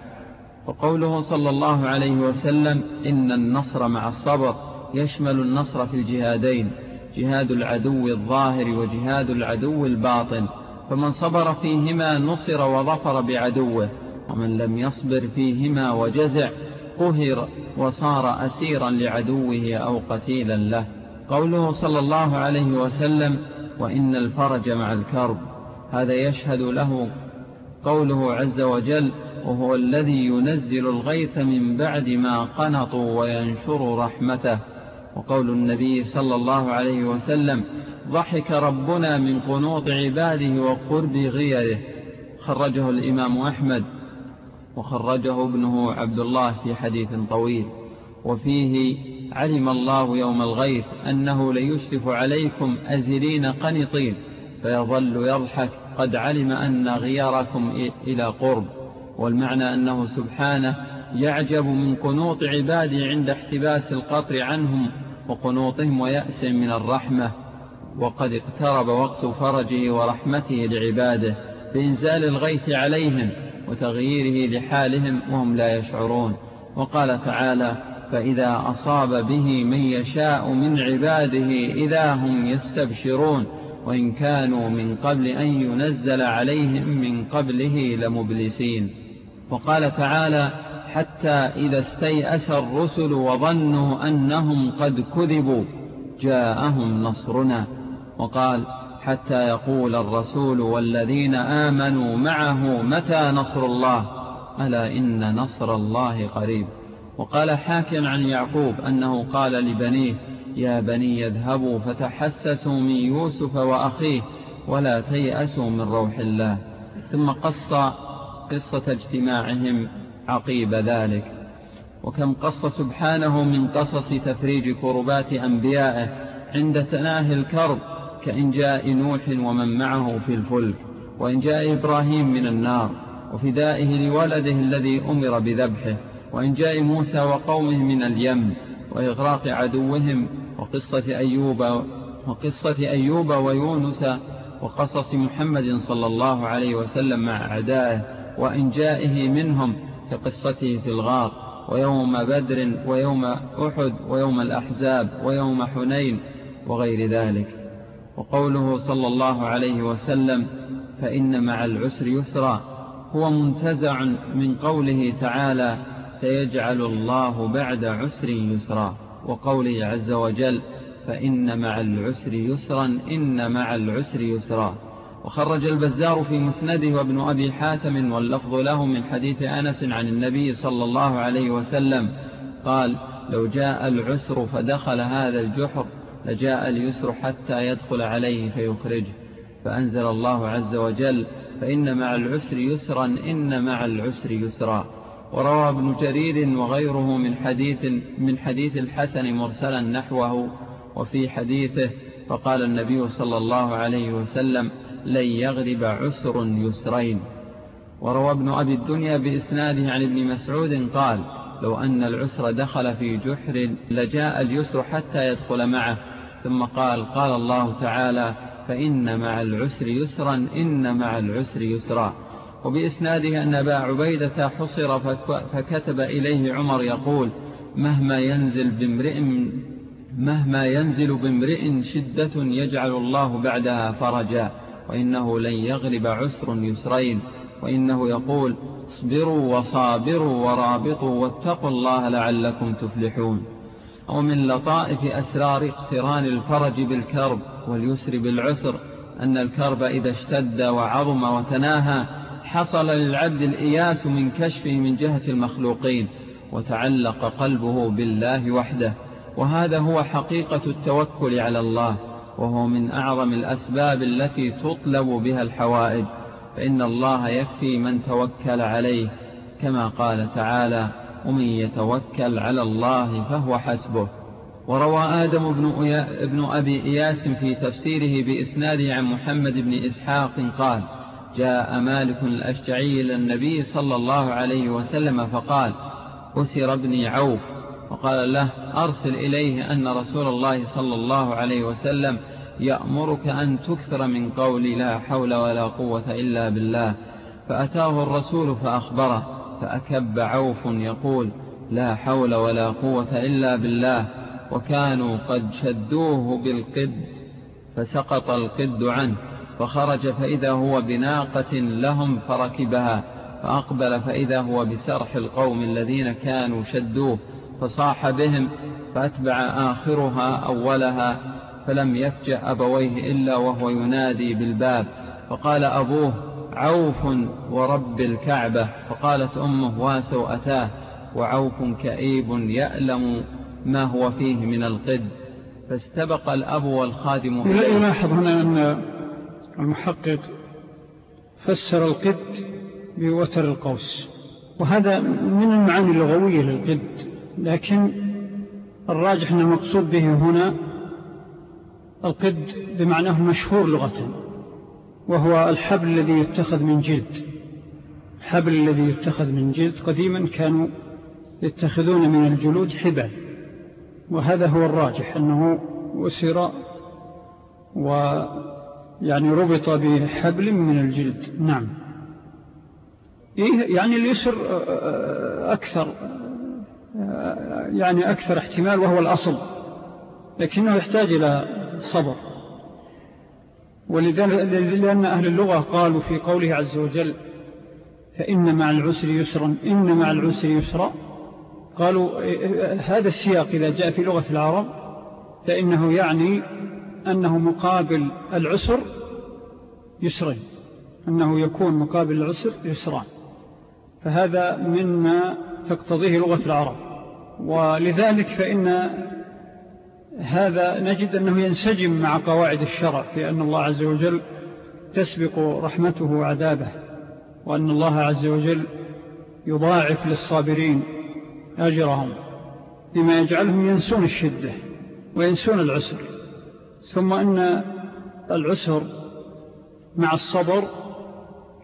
وقوله صلى الله عليه وسلم إن النصر مع الصبر يشمل النصر في الجهادين جهاد العدو الظاهر وجهاد العدو الباطن. فمن صبر فيهما نصر وظفر بعدوه. ومن لم يصبر فيهما وجزع قهر وصار أسيرا لعدوه أو قتيلا له. قوله صلى الله عليه وسلم وإن الفرج مع الكرب هذا يشهد له قوله عز وجل وهو الذي ينزل الغيث من بعد ما قنطوا وينشر رحمته وقول النبي صلى الله عليه وسلم ضحك ربنا من قنوط عباده وقرب غيره خرجه الإمام أحمد. وخرجه ابنه عبد الله في حديث طويل. وفيه علم الله يوم الغيث أنه ليشرف عليكم أزلين قنطين فيظل يضحك قد علم أن غياركم إلى قرب. والمعنى أنه سبحانه يعجب من قنوط عبادي عند احتباس القطر عنهم وقنوطهم ويأس من الرحمة. وقد اقترب وقت فرجه ورحمته لعباده بإنزال الغيث عليهم. وتغييره لحالهم وهم لا يشعرون. وقال تعالى فإذا أصاب به من يشاء من عباده إذا هم يستبشرون. وإن كانوا من قبل أن ينزل عليهم من قبله لمبلسين. وقال تعالى حتى إذا استيأس الرسل وظنوا أنهم قد كذبوا جاءهم نصرنا. وقال حتى يقول الرسول والذين آمنوا معه متى نصر الله؟ ألا إن نصر الله قريب. وقال حاكم عن يعقوب أنه قال لبنيه يا بني يذهبوا فتحسسوا من يوسف وأخيه ولا تيأسوا من روح الله. ثم قص قصة اجتماعهم عقيب ذلك. وكم قص سبحانه من قصص تفريج كربات أنبيائه عند تناهي الكرب كإنجاء نوح ومن معه في الفلك وإنجاء إبراهيم من النار وفدائه لولده الذي أمر بذبحه وإنجاء موسى وقومه من اليم وإغراق عدوهم وقصة أيوب وقصة أيوب ويونس وقصص محمد صلى الله عليه وسلم مع أعدائه وإنجائه منهم كقصته في الغار ويوم بدر ويوم أحد ويوم الأحزاب ويوم حنين وغير ذلك. وقوله صلى الله عليه وسلم فإن مع العسر يسرا هو منتزع من قوله تعالى سيجعل الله بعد عسر يسرا وقوله عز وجل فإن مع العسر يسرا إن مع العسر يسرا وخرج البزار في مسنده وابن أبي حاتم واللفظ له من حديث أنس عن النبي صلى الله عليه وسلم قال لو جاء العسر فدخل هذا الجحر لجاء اليسر حتى يدخل عليه فيخرجه فأنزل الله عز وجل فإن مع العسر يسرا إن مع العسر يسرا. وروى ابن جرير وغيره من حديث, من حديث الحسن مرسلا نحوه وفي حديثه فقال النبي صلى الله عليه وسلم لن يغرب عسر يسرين. وروى ابن أبي الدنيا بإسناده عن ابن مسعود قال لو أن العسر دخل في جحر لجاء اليسر حتى يدخل معه. ثم قال قال الله تعالى فإن مع العسر يسرا إن مع العسر يسرا. وبإسناده أن أبا عبيدة حصر فكتب إليه عمر يقول مهما ينزل بامرئ مهما ينزل بامرئ شدة يجعل الله بعدها فرجا وإنه لن يغلب عسر يسرين. وإنه يقول اصبروا وصابروا ورابطوا واتقوا الله لعلكم تفلحون. ومن لطائف أسرار اقتران الفرج بالكرب واليسر بالعسر أن الكرب إذا اشتد وعظم وتناهى حصل للعبد الإياس من كشفه من جهة المخلوقين وتعلق قلبه بالله وحده. وهذا هو حقيقة التوكل على الله وهو من أعظم الأسباب التي تطلب بها الحوائج. فإن الله يكفي من توكل عليه كما قال تعالى ومن يتوكل على الله فهو حسبه. وروى آدم بن, ابن أبي إياس في تفسيره بإسناده عن محمد بن إسحاق قال جاء مالك الأشجعي إلى النبي صلى الله عليه وسلم فقال أسر ابني عوف. وقال له أرسل إليه أن رسول الله صلى الله عليه وسلم يأمرك أن تكثر من قول لا حول ولا قوة إلا بالله. فأتاه الرسول فأخبره. فأكب عوف يقول لا حول ولا قوة إلا بالله وكانوا قد شدوه بالقد فسقط القد عنه فخرج فإذا هو بناقة لهم فركبها فأقبل فإذا هو بسرح القوم الذين كانوا شدوه فصاح بهم فأتبع آخرها أولها فلم يفجأ أبويه إلا وهو ينادي بالباب فقال أبوه عوف ورب الكعبة فقالت أمه واسو أتاه. وعوف كئيب يألم ما هو فيه من القد. فاستبق الأب والخادم يلاحظ هنا أن المحقق فسر القد بوتر القوس وهذا من المعاني اللغوية للقد لكن الراجح أن المقصود به هنا القد بمعناه المشهور لغة. وهو الحبل الذي يتخذ من جلد. الحبل الذي يتخذ من جلد قديما كانوا يتخذون من الجلود حبال. وهذا هو الراجح أنه أسر ويعني ربط بحبل من الجلد. نعم. إيه، يعني اليسر أكثر يعني أكثر احتمال وهو الأصل لكنه يحتاج إلى صبر. ولأن أهل اللغة قالوا في قوله عز وجل فإن مع العسر يسرا إن مع العسر يسرا. قالوا هذا السياق إذا جاء في لغة العرب فإنه يعني أنه مقابل العسر يسرين أنه يكون مقابل العسر يسران. فهذا مما تقتضيه لغة العرب. ولذلك فإن هذا نجد أنه ينسجم مع قواعد الشرع في أن الله عز وجل تسبق رحمته وعذابه وأن الله عز وجل يضاعف للصابرين أجرهم بما يجعلهم ينسون الشدة وينسون العسر. ثم أن العسر مع الصبر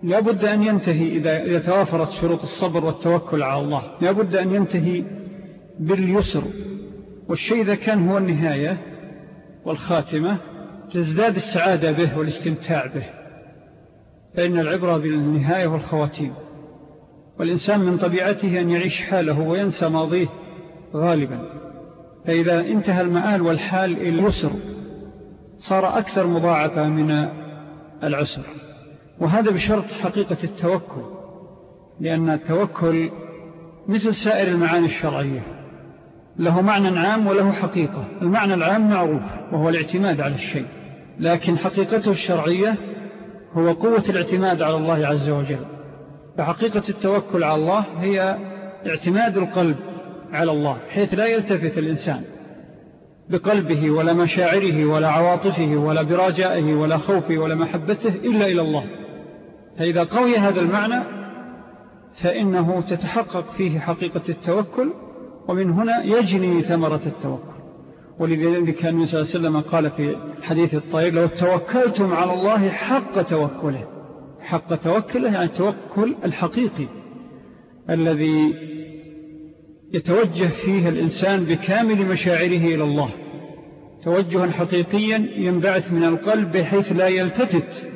لابد أن ينتهي إذا يتوافرت شروط الصبر والتوكل على الله لابد أن ينتهي باليسر والشيء إذا كان هو النهاية والخاتمة تزداد السعادة به والاستمتاع به. فإن العبرة بالنهاية والخواتيم. والإنسان من طبيعته أن يعيش حاله وينسى ماضيه غالبا. فإذا انتهى المآل والحال إلى اليسر صار أكثر مضاعفة من العسر. وهذا بشرط حقيقة التوكل لأن التوكل مثل سائر المعاني الشرعية. له معنى عام وله حقيقة. المعنى العام معروف وهو الاعتماد على الشيء. لكن حقيقته الشرعية هو قوة الاعتماد على الله عز وجل. فحقيقة التوكل على الله هي اعتماد القلب على الله حيث لا يلتفت الإنسان بقلبه ولا مشاعره ولا عواطفه ولا براجائه ولا خوفه ولا محبته إلا إلى الله. فإذا قوي هذا المعنى فإنه تتحقق فيه حقيقة التوكل ومن هنا يجني ثمرة التوكل. ولذلك كان صلى الله عليه وسلم قال في حديث الطيب لو توكلتم على الله حق توكله. حق توكله يعني التوكل الحقيقي الذي يتوجه فيه الإنسان بكامل مشاعره إلى الله. توجها حقيقيا ينبعث من القلب بحيث لا يلتفت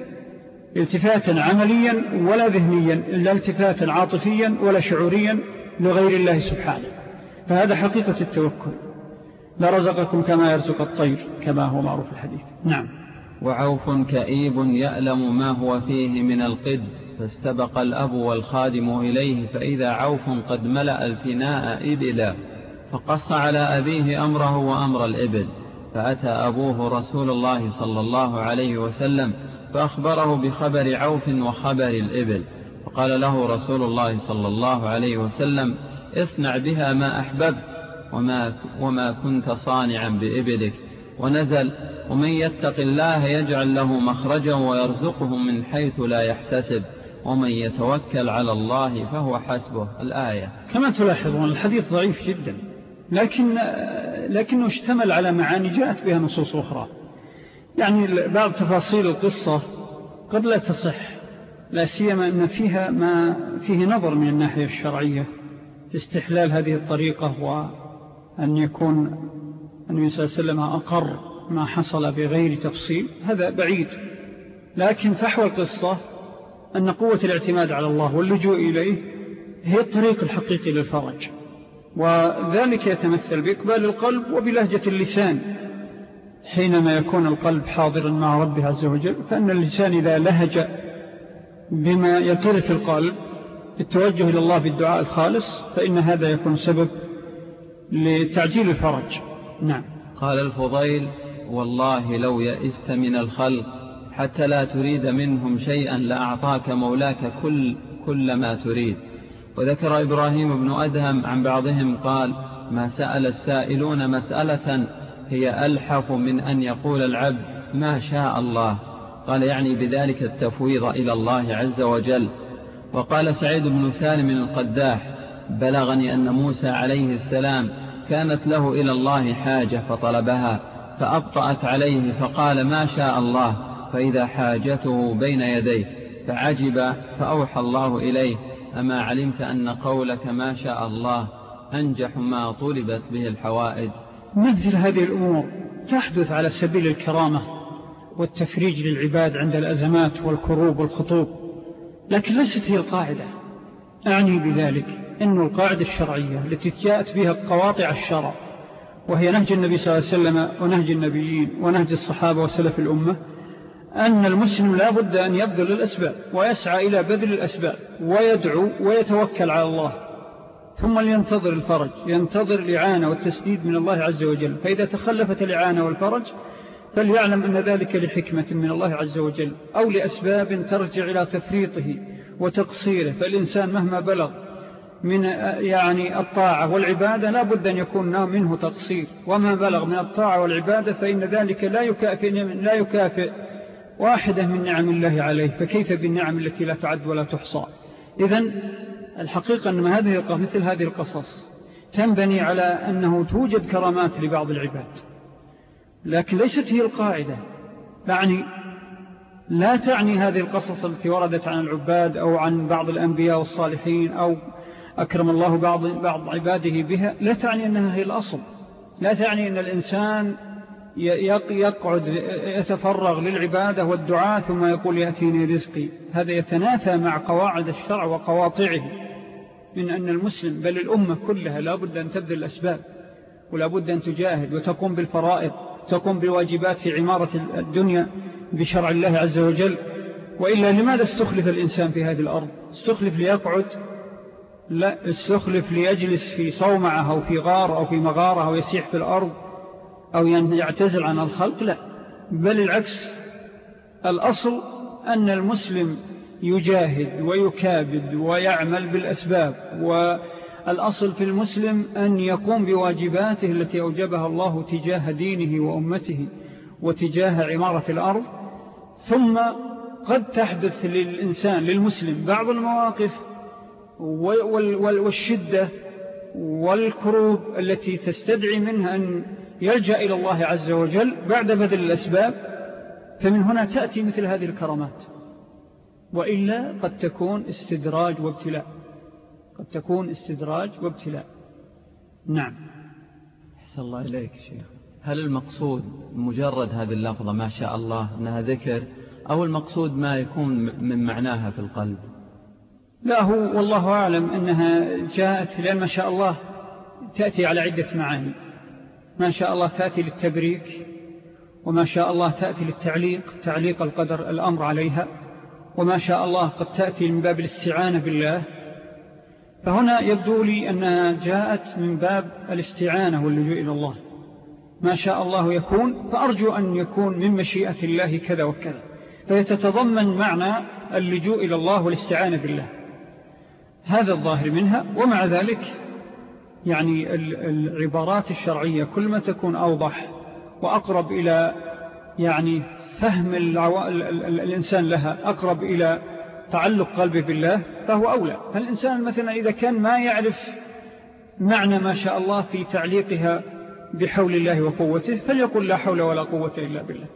التفاتا عمليا ولا ذهنيا إلا التفاتا عاطفيا ولا شعوريا لغير الله سبحانه. فهذا حقيقة التوكل. لرزقكم كما يرزق الطير كما هو معروف الحديث. نعم. وعوف كئيب يألم ما هو فيه من القد فاستبق الأب والخادم إليه فإذا عوف قد ملأ الفناء إبلا فقص على أبيه أمره وأمر الإبل. فأتى أبوه رسول الله صلى الله عليه وسلم فأخبره بخبر عوف وخبر الإبل. فقال له رسول الله صلى الله عليه وسلم اصنع بها ما أحببت وما, وما كنت صانعا بإبلك. ونزل ومن يتق الله يجعل له مخرجا ويرزقه من حيث لا يحتسب. ومن يتوكل على الله فهو حسبه. الآية. كما تلاحظون الحديث ضعيف جدا لكن لكنه اشتمل على معاني جاءت بها نصوص أخرى. يعني بعض تفاصيل القصة قد لا تصح لا سيما أن فيها ما فيه نظر من الناحية الشرعية. استحلال هذه الطريقة وأن يكون النبي صلى الله عليه وسلم أقر ما حصل بغير تفصيل هذا بعيد. لكن فحوى القصة أن قوة الاعتماد على الله واللجوء إليه هي الطريق الحقيقي للفرج. وذلك يتمثل بإقبال القلب وبلهجة اللسان. حينما يكون القلب حاضرا مع ربه عز وجل فأن الإنسان إذا لهج بما يطر في القلب التوجه إلى الله بالدعاء الخالص فإن هذا يكون سبب لتعجيل الفرج. نعم. قال الفضيل والله لو يئست من الخلق حتى لا تريد منهم شيئا لأعطاك مولاك كل, كل ما تريد. وذكر إبراهيم بن أدهم عن بعضهم قال ما سأل السائلون مسألة هي ألحف من أن يقول العبد ما شاء الله. قال يعني بذلك التفويض إلى الله عز وجل. وقال سعيد بن سالم القداح بلغني أن موسى عليه السلام كانت له إلى الله حاجة فطلبها فأبطأت عليه فقال ما شاء الله فإذا حاجته بين يديه فعجب فأوحى الله إليه أما علمت أن قولك ما شاء الله أنجح ما طلبت به الحوائج. مثل هذه الأمور تحدث على سبيل الكرامة والتفريج للعباد عند الأزمات والكروب والخطوب. لكن ليست هي القاعدة. أعني بذلك أن القاعدة الشرعية التي جاءت بها قواطع الشرع وهي نهج النبي صلى الله عليه وسلم ونهج النبيين ونهج الصحابة وسلف الأمة أن المسلم لا بد أن يبذل الأسباب ويسعى إلى بذل الأسباب ويدعو ويتوكل على الله ثم لينتظر الفرج ينتظر الإعانة والتسديد من الله عز وجل. فإذا تخلفت الإعانة والفرج فليعلم أن ذلك لحكمة من الله عز وجل أو لأسباب ترجع إلى تفريطه وتقصيره. فالإنسان مهما بلغ من يعني الطاعة والعبادة لا بد أن يكون منه تقصير. وما بلغ من الطاعة والعبادة فإن ذلك لا يكافئ, لا يكافئ واحدة من نعم الله عليه. فكيف بالنعم التي لا تعد ولا تحصى؟ إذن الحقيقة أن هذه مثل هذه القصص تنبني على أنه توجد كرامات لبعض العباد. لكن ليست هي القاعدة. يعني لا تعني هذه القصص التي وردت عن العباد أو عن بعض الأنبياء والصالحين أو أكرم الله بعض, بعض عباده بها. لا تعني أنها هي الأصل. لا تعني أن الإنسان يقعد يتفرغ للعبادة والدعاء ثم يقول يأتيني رزقي. هذا يتنافى مع قواعد الشرع وقواطعه. من أن المسلم بل الأمة كلها لابد أن تبذل الأسباب. ولابد أن تجاهد وتقوم بالفرائض. تقوم بالواجبات في عمارة الدنيا بشرع الله عز وجل؟ وإلا لماذا استخلف الإنسان في هذه الأرض؟ استخلف ليقعد لا استخلف ليجلس في صومعة أو في غار أو في مغارة أو يسيح في الأرض أو يعتزل عن الخلق؟ لا. بل العكس. الأصل أن المسلم يجاهد ويكابد ويعمل بالأسباب والأصل في المسلم أن يقوم بواجباته التي أوجبها الله تجاه دينه وأمته وتجاه عمارة الأرض ثم قد تحدث للإنسان للمسلم بعض المواقف والشدة والكروب التي تستدعي منها أن يلجأ إلى الله عز وجل بعد بذل الأسباب فمن هنا تأتي مثل هذه الكرامات وإلا قد تكون استدراج وابتلاء. قد تكون استدراج وابتلاء. نعم. حسن الله إليك شيخ. هل المقصود مجرد هذه اللفظة ما شاء الله أنها ذكر أو المقصود ما يكون من معناها في القلب؟ لا هو والله أعلم أنها جاءت لأن ما شاء الله تأتي على عدة معاني. ما شاء الله تأتي للتبريك وما شاء الله تأتي للتعليق تعليق القدر الأمر عليها وما شاء الله قد تأتي من باب الاستعانة بالله فهنا يبدو لي أنها جاءت من باب الاستعانة واللجوء إلى الله ما شاء الله يكون فأرجو أن يكون من مشيئة الله كذا وكذا فيتتضمن معنى اللجوء إلى الله والاستعانة بالله هذا الظاهر منها ومع ذلك يعني العبارات الشرعية كل ما تكون أوضح وأقرب إلى يعني فهم. الإنسان لها أقرب إلى تعلق قلبه بالله فهو أولى. فالإنسان مثلا إذا كان ما يعرف معنى ما شاء الله في تعليقها بحول الله وقوته فليقول لا حول ولا قوة إلا بالله.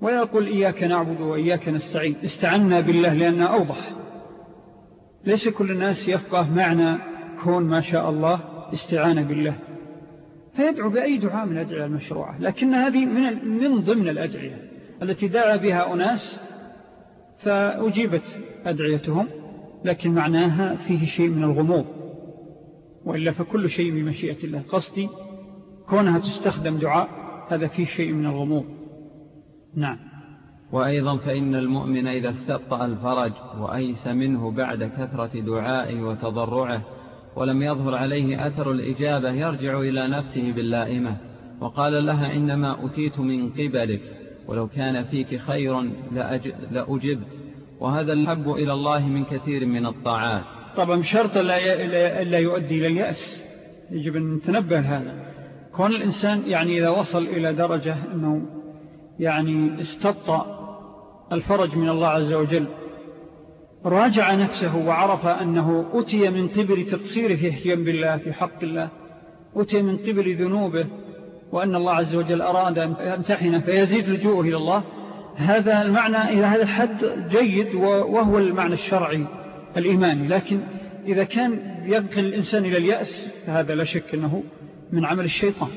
ويقول إياك نعبد وإياك نستعين. استعنا بالله لأنها أوضح. ليس كل الناس يفقه معنى كون ما شاء الله استعانة بالله. فيدعو بأي دعاء من الأدعية المشروعة. لكن هذه من, من ضمن الأدعية التي دعا بها أناس فأجيبت أدعيتهم لكن معناها فيه شيء من الغموض وإلا فكل شيء بمشيئة الله. قصدي كونها تستخدم دعاء هذا فيه شيء من الغموض. نعم. وأيضا فإن المؤمن إذا استبطأ الفرج وأيس منه بعد كثرة دعائه وتضرعه ولم يظهر عليه أثر الإجابة يرجع إلى نفسه باللائمة وقال لها إنما أتيت من قبلك. ولو كان فيك خير لأجبت. وهذا الحب إلى الله من كثير من الطاعات. طبعا شرط لا يؤدي إلى اليأس. يجب أن نتنبه هذا. كون الإنسان يعني إذا وصل إلى درجة أنه يعني استبطأ الفرج من الله عز وجل راجع نفسه وعرف أنه أتي من قبل تقصيره في بالله في حق الله أتي من قبل ذنوبه وأن الله عز وجل أراد أن يمتحنه فيزيد لجوءه إلى الله. هذا المعنى إلى هذا الحد جيد وهو المعنى الشرعي الإيماني. لكن إذا كان ينقل الإنسان إلى اليأس فهذا لا شك أنه من عمل الشيطان.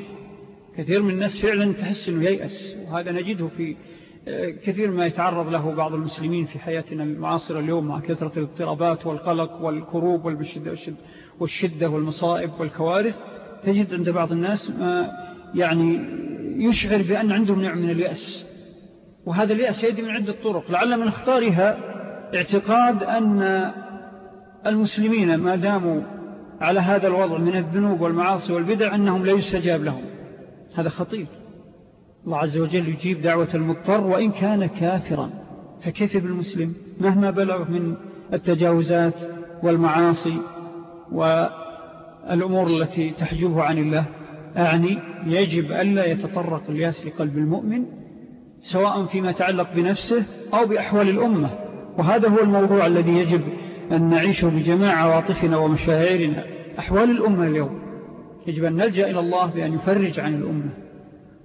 كثير من الناس فعلا تحس أنه ييأس وهذا نجده في كثير ما يتعرض له بعض المسلمين في حياتنا المعاصرة اليوم مع كثرة الاضطرابات والقلق والكروب والشدة والمصائب والكوارث. تجد عند بعض الناس ما يعني يشعر بأن عندهم نوع من اليأس. وهذا اليأس يأتي من عدة طرق لعل من اختارها اعتقاد أن المسلمين ما داموا على هذا الوضع من الذنوب والمعاصي والبدع أنهم لا يستجاب لهم. هذا خطير. الله عز وجل يجيب دعوة المضطر وإن كان كافرا. فكيف بالمسلم؟ مهما بلغ من التجاوزات والمعاصي والأمور التي تحجبه عن الله أعني يجب ألا يتطرق الياس لقلب المؤمن سواء فيما يتعلق بنفسه أو بأحوال الأمة. وهذا هو الموضوع الذي يجب أن نعيشه بجماع عواطفنا ومشاعرنا. أحوال الأمة اليوم يجب أن نلجأ إلى الله بأن يفرج عن الأمة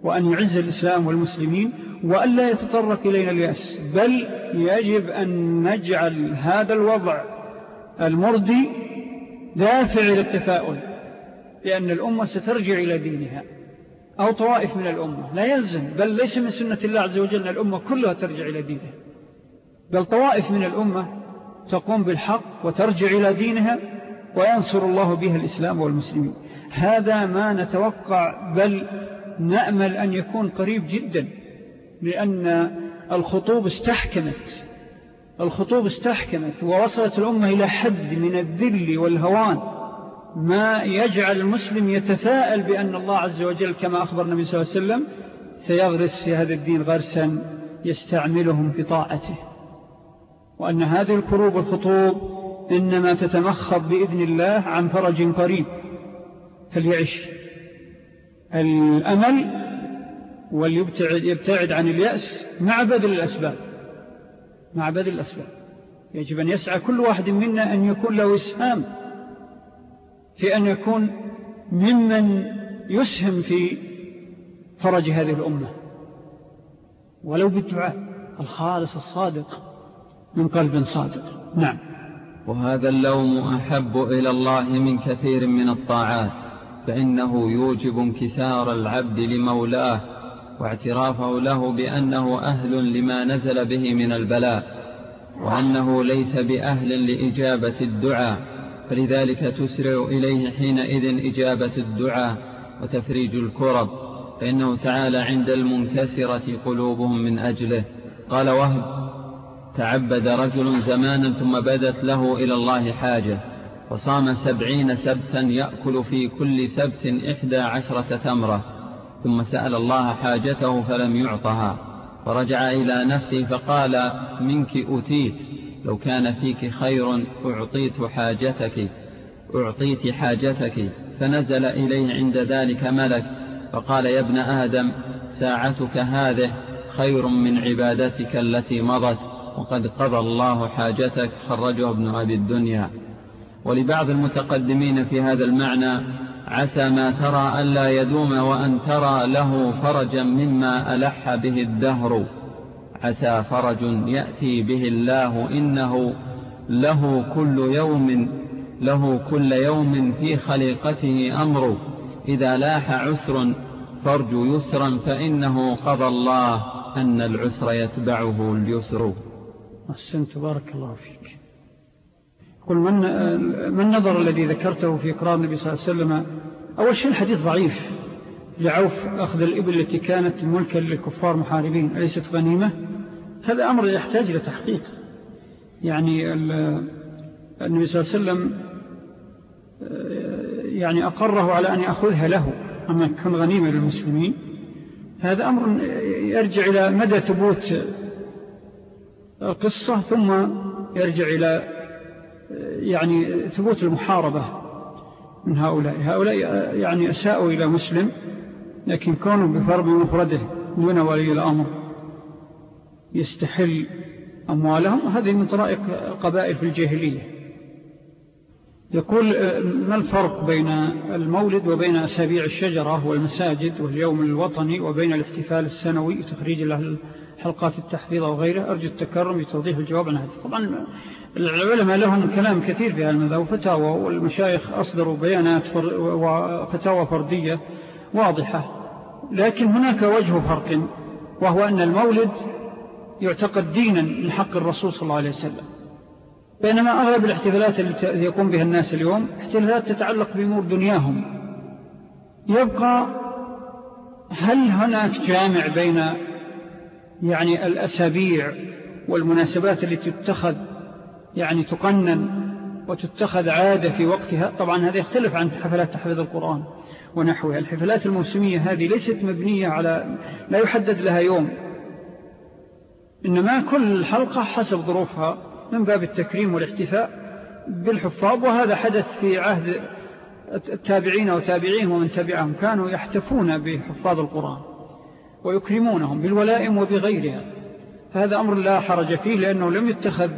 وأن يعز الإسلام والمسلمين وأن لا يتطرق إلينا اليأس. بل يجب أن نجعل هذا الوضع المرضي دافع إلى التفاؤل لأن الأمة سترجع إلى دينها أو طوائف من الأمة. لا يلزم بل ليس من سنة الله عز وجل الأمة كلها ترجع إلى دينها. بل طوائف من الأمة تقوم بالحق وترجع إلى دينها وينصر الله بها الإسلام والمسلمين. هذا ما نتوقع بل نأمل أن يكون قريب جدا لأن الخطوب استحكمت. الخطوب استحكمت ووصلت الأمة إلى حد من الذل والهوان. ما يجعل المسلم يتفاءل بأن الله عز وجل كما أخبر النبي صلى الله عليه وسلم سيغرس في هذا الدين غرسا يستعملهم في طاعته. وأن هذه الكروب الخطوب إنما تتمخض بإذن الله عن فرج قريب فليعش. الأمل وليبتعد يبتعد عن اليأس مع بذل الأسباب. مع بذل الأسباب. يجب أن يسعى كل واحد منا أن يكون له إسهام في أن يكون ممن يسهم في فرج هذه الأمة. ولو بالدعاء الخالص الصادق من قلب صادق. نعم. وهذا اللوم أحب إلى الله من كثير من الطاعات فإنه يوجب انكسار العبد لمولاه واعترافه له بأنه أهل لما نزل به من البلاء وأنه ليس بأهل لإجابة الدعاء. فلذلك تسرع إليه حينئذ إجابة الدعاء وتفريج الكرب فإنه تعالى عند المنكسرة قلوبهم من أجله. قال وهب تعبد رجل زمانا ثم بدت له إلى الله حاجة وصام سبعين سبتا يأكل في كل سبت إحدى عشرة تمرة ثم سأل الله حاجته فلم يعطها فرجع إلى نفسه فقال منك أتيت لو كان فيك خير أعطيت حاجتك أعطيت حاجتك فنزل إليه عند ذلك ملك. فقال يا ابن آدم ساعتك هذه خير من عبادتك التي مضت وقد قضى الله حاجتك خرجه ابن أبي الدنيا. ولبعض المتقدمين في هذا المعنى عسى ما ترى ألا يدوم وأن ترى له فرجا مما ألح به الدهر. عسى فرج يأتي به الله إنه له كل يوم له كل يوم في خليقته أمر. إذا لاح عسر فرج يسرا فإنه قضى الله أن العسر يتبعه اليسر. أحسنت بارك الله فيك. قل من, من النظر الذي ذكرته في إقرار النبي صلى الله عليه وسلم؟ أول شيء الحديث ضعيف. لعوف أخذ الإبل التي كانت ملكا للكفار محاربين أليست غنيمة؟ هذا أمر يحتاج إلى تحقيق. يعني النبي صلى الله عليه وسلم آه، يعني أقره على أن يأخذها له أما كان غنيمة للمسلمين هذا أمر يرجع إلى مدى ثبوت القصة ثم يرجع إلى يعني ثبوت المحاربة من هؤلاء. هؤلاء يعني أساءوا إلى مسلم. لكن كونوا بفرض مفرده دون ولي الأمر يستحل أموالهم هذه من طرائق القبائل في الجاهلية. يقول ما الفرق بين المولد وبين أسابيع الشجرة والمساجد واليوم الوطني وبين الاحتفال السنوي وتخريج حلقات التحفيظ وغيره أرجو التكرم بتوضيح الجواب عن هذا. طبعا العلماء لهم كلام كثير في هذا وفتاوى والمشايخ أصدروا بيانات وفتاوى فردية واضحة لكن هناك وجه فرق وهو أن المولد يعتقد دينا من حق الرسول صلى الله عليه وسلم. بينما أغلب الاحتفالات التي يقوم بها الناس اليوم احتفالات تتعلق بأمور دنياهم. يبقى هل هناك جامع بين يعني الأسابيع والمناسبات التي تتخذ يعني تقنن وتتخذ عادة في وقتها؟ طبعا هذا يختلف عن حفلات تحفظ القرآن. ونحوها. الحفلات الموسمية هذه ليست مبنية على لا يحدد لها يوم. إنما كل حلقة حسب ظروفها من باب التكريم والاحتفاء بالحفاظ وهذا حدث في عهد التابعين وتابعين ومن تبعهم كانوا يحتفون بحفاظ القرآن ويكرمونهم بالولائم وبغيرها. فهذا أمر لا حرج فيه لأنه لم يتخذ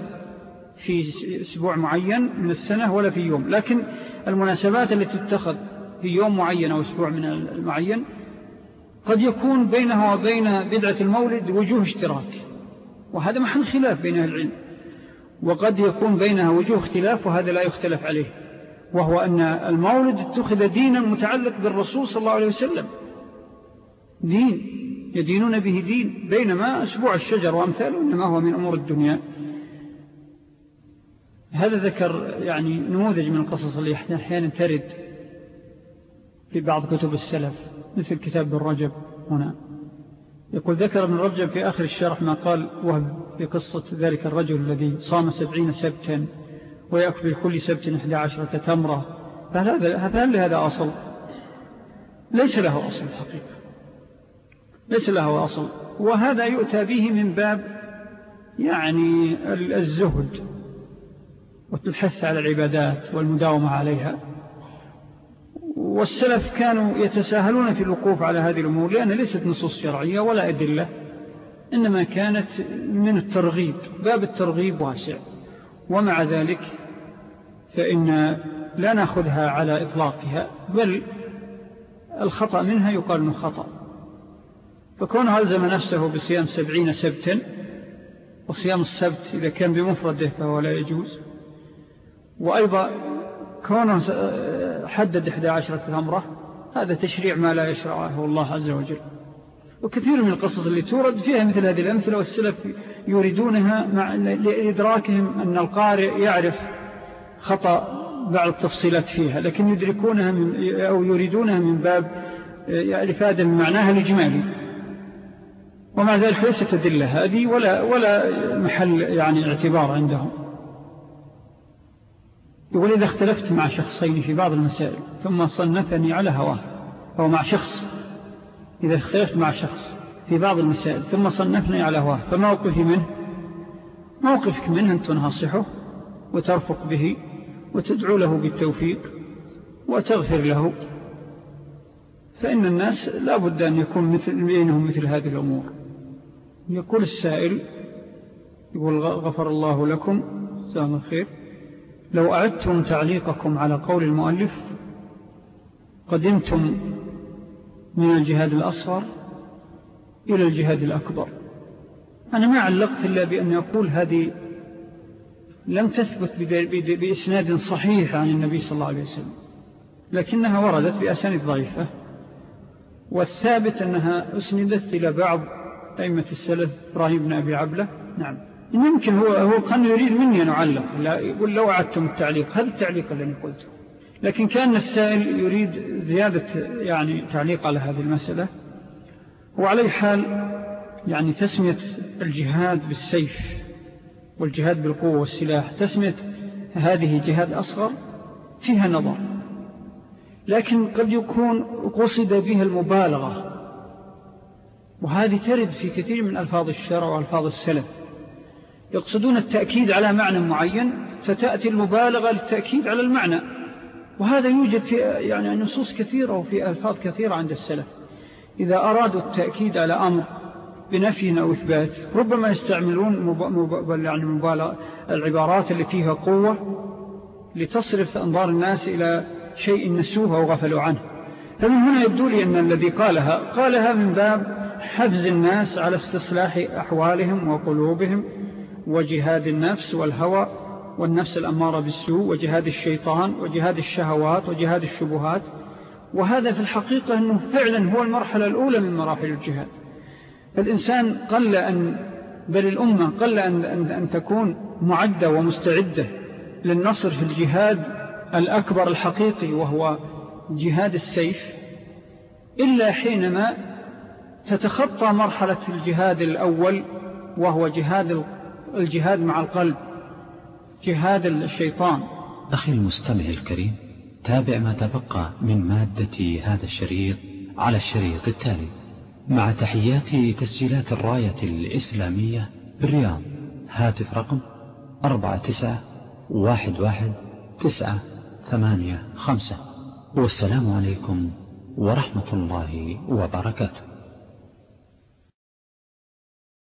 في أسبوع معين من السنة ولا في يوم. لكن المناسبات التي تتخذ في يوم معين أو أسبوع من المعين قد يكون بينها وبين بدعة المولد وجوه اشتراك. وهذا محل خلاف بين العلم. وقد يكون بينها وجوه اختلاف وهذا لا يختلف عليه. وهو أن المولد اتخذ دينا متعلق بالرسول صلى الله عليه وسلم. دين يدينون به دين بينما أسبوع الشجر وأمثاله إنما هو من أمور الدنيا. هذا ذكر يعني نموذج من القصص اللي أحيانا ترد. في بعض كتب السلف مثل كتاب الرجب هنا. يقول ذكر ابن رجب في آخر الشرح ما قال وهب في قصة ذلك الرجل الذي صام سبعين سبتا ويأكل كل سبت إحدى عشرة تمرة. فهل لهذا أصل؟ ليس له أصل الحقيقة ليس له أصل. وهذا يؤتى به من باب يعني الزهد والحث على العبادات والمداومة عليها. والسلف كانوا يتساهلون في الوقوف على هذه الأمور لأن ليست نصوص شرعية ولا أدلة إنما كانت من الترغيب باب الترغيب واسع. ومع ذلك فإن لا نأخذها على إطلاقها بل الخطأ منها يقال من خطأ. فكونه ألزم نفسه بصيام سبعين سبتا وصيام السبت إذا كان بمفرده فهو لا يجوز. وأيضا كونه حدد 11 تمرة هذا تشريع ما لا يشرعه الله عز وجل. وكثير من القصص اللي تورد فيها مثل هذه الأمثلة والسلف يريدونها مع لإدراكهم أن القارئ يعرف خطأ بعض التفصيلات فيها لكن يدركونها من أو يريدونها من باب الإفادة من معناها الإجمالي. ومع ذلك ليست تدلة هذه ولا, ولا محل يعني اعتبار عندهم. يقول إذا اختلفت مع شخصين في بعض المسائل ثم صنفني على هواه أو مع شخص إذا اختلفت مع شخص في بعض المسائل ثم صنفني على هواه فموقفي منه موقفك منه أن تنهصحه وترفق به وتدعو له بالتوفيق وتغفر له. فإن الناس لا بد أن يكون مثل بينهم مثل هذه الأمور. يقول السائل يقول غفر الله لكم سلام الخير. لو أعدتم تعليقكم على قول المؤلف قدمتم من الجهاد الأصغر إلى الجهاد الأكبر. أنا ما علقت إلا بأن يقول هذه لم تثبت بإسناد صحيح عن النبي صلى الله عليه وسلم لكنها وردت بأسانيد ضعيفة. والثابت أنها أسندت إلى بعض أئمة السلف إبراهيم بن أبي عبلة. نعم. ممكن هو, هو كان يريد مني أن أعلق. لا يقول لو أعدتم التعليق هذا التعليق الذي قلته. لكن كان السائل يريد زيادة يعني تعليق على هذه المسألة. وعلى حال يعني تسمية الجهاد بالسيف والجهاد بالقوة والسلاح تسمية هذه جهاد أصغر فيها نظر. لكن قد يكون قصد بها المبالغة. وهذه ترد في كثير من ألفاظ الشرع وألفاظ السلف. يقصدون التأكيد على معنى معين فتأتي المبالغة للتأكيد على المعنى. وهذا يوجد في يعني نصوص كثيرة وفي ألفاظ كثيرة عند السلف. إذا أرادوا التأكيد على أمر بنفي أو إثبات ربما يستعملون يعني العبارات اللي فيها قوة لتصرف أنظار الناس إلى شيء نسوه أو غفلوا عنه. فمن هنا يبدو لي أن الذي قالها قالها من باب حفز الناس على استصلاح أحوالهم وقلوبهم وجهاد النفس والهوى والنفس الأمارة بالسوء وجهاد الشيطان وجهاد الشهوات وجهاد الشبهات. وهذا في الحقيقة أنه فعلا هو المرحلة الأولى من مراحل الجهاد. فالإنسان قل أن بل الأمة قل أن, أن, أن تكون معدة ومستعدة للنصر في الجهاد الأكبر الحقيقي وهو جهاد السيف. إلا حينما تتخطى مرحلة الجهاد الأول وهو جهاد الجهاد مع القلب جهاد الشيطان. أخي المستمع الكريم تابع ما تبقى من مادة هذا الشريط على الشريط التالي. مع تحيات تسجيلات الراية الإسلامية بالرياض هاتف رقم أربعة تسعة واحد واحد تسعة ثمانية خمسة. والسلام عليكم ورحمة الله وبركاته.